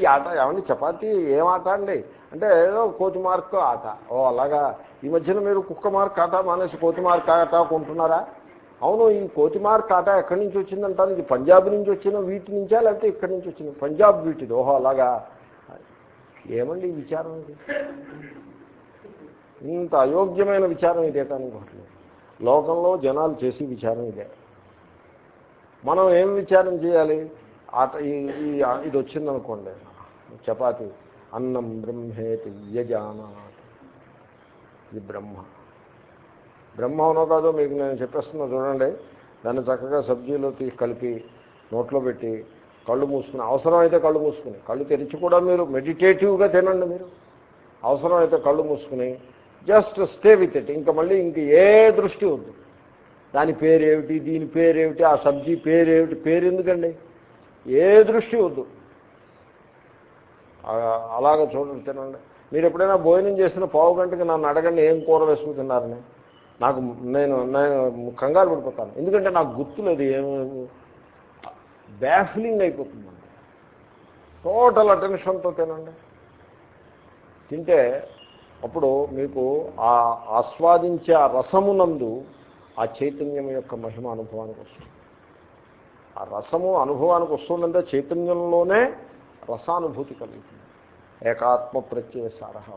ఈ ఆట ఏమండి? చపాతి ఏం ఆట అండి? అంటే ఏదో కోతి మార్కు ఆట. ఓ అలాగా. ఈ మధ్యన మీరు కుక్క మార్క్ ఆట మానేసి కోతి మార్క్ ఆట కొంటున్నారా? అవును ఈ కోతిమార్ టాటా ఎక్కడి నుంచి వచ్చిందంటాను ఇది పంజాబ్ నుంచి వచ్చిన వీటి నుంచా లేకపోతే ఇక్కడి నుంచి వచ్చింది పంజాబ్ వీటిది ఓహో అలాగా. ఏమండి ఈ విచారం ఇది? ఇంత అయోగ్యమైన విచారం ఇదే కానీ ఇంకోటి లోకంలో జనాలు చేసే విచారం ఇదే. మనం ఏం విచారం చేయాలి? ఆట ఈ ఇది వచ్చిందనుకోండి. చపాతి. అన్నం బ్రహ్మేతి యజానా ఇది బ్రహ్మ. బ్రహ్మ అవునో కాదో మీకు నేను చెప్పేస్తున్నా చూడండి. దాన్ని చక్కగా సబ్జీలో తీసి కలిపి నోట్లో పెట్టి కళ్ళు మూసుకుని అవసరమైతే కళ్ళు మూసుకుని కళ్ళు తెరిచి కూడా మీరు మెడిటేటివ్గా తినండి మీరు. అవసరమైతే కళ్ళు మూసుకుని జస్ట్ స్టే విత్ ఇట్. ఇంకా మళ్ళీ ఇంక ఏ దృష్టి వద్దు. దాని పేరేమిటి దీని పేరేమిటి ఆ సబ్జీ పేరేమిటి పేరు ఎందుకండి ఏ దృష్టి వద్దు. అలాగ చూడండి తినండి. మీరు ఎప్పుడైనా భోజనం చేసిన పావు గంటకి నన్ను అడగండి ఏం కూర వేసుకుని తిన్నారని. నాకు నేను నేను కంగారు పడిపోతాను. ఎందుకంటే నాకు గుర్తులేదు ఏమి బ్యాఫ్లింగ్ అయిపోతుందండి టోటల్ అటెన్షన్తో తినండి. తింటే అప్పుడు మీకు ఆ ఆస్వాదించే ఆ రసమునందు ఆ చైతన్యం యొక్క మహిమ అనుభవానికి వస్తుంది. ఆ రసము అనుభవానికి వస్తుందంటే చైతన్యంలోనే రసానుభూతి కలుగుతుంది. ఏకాత్మ ప్రత్యయ సారహ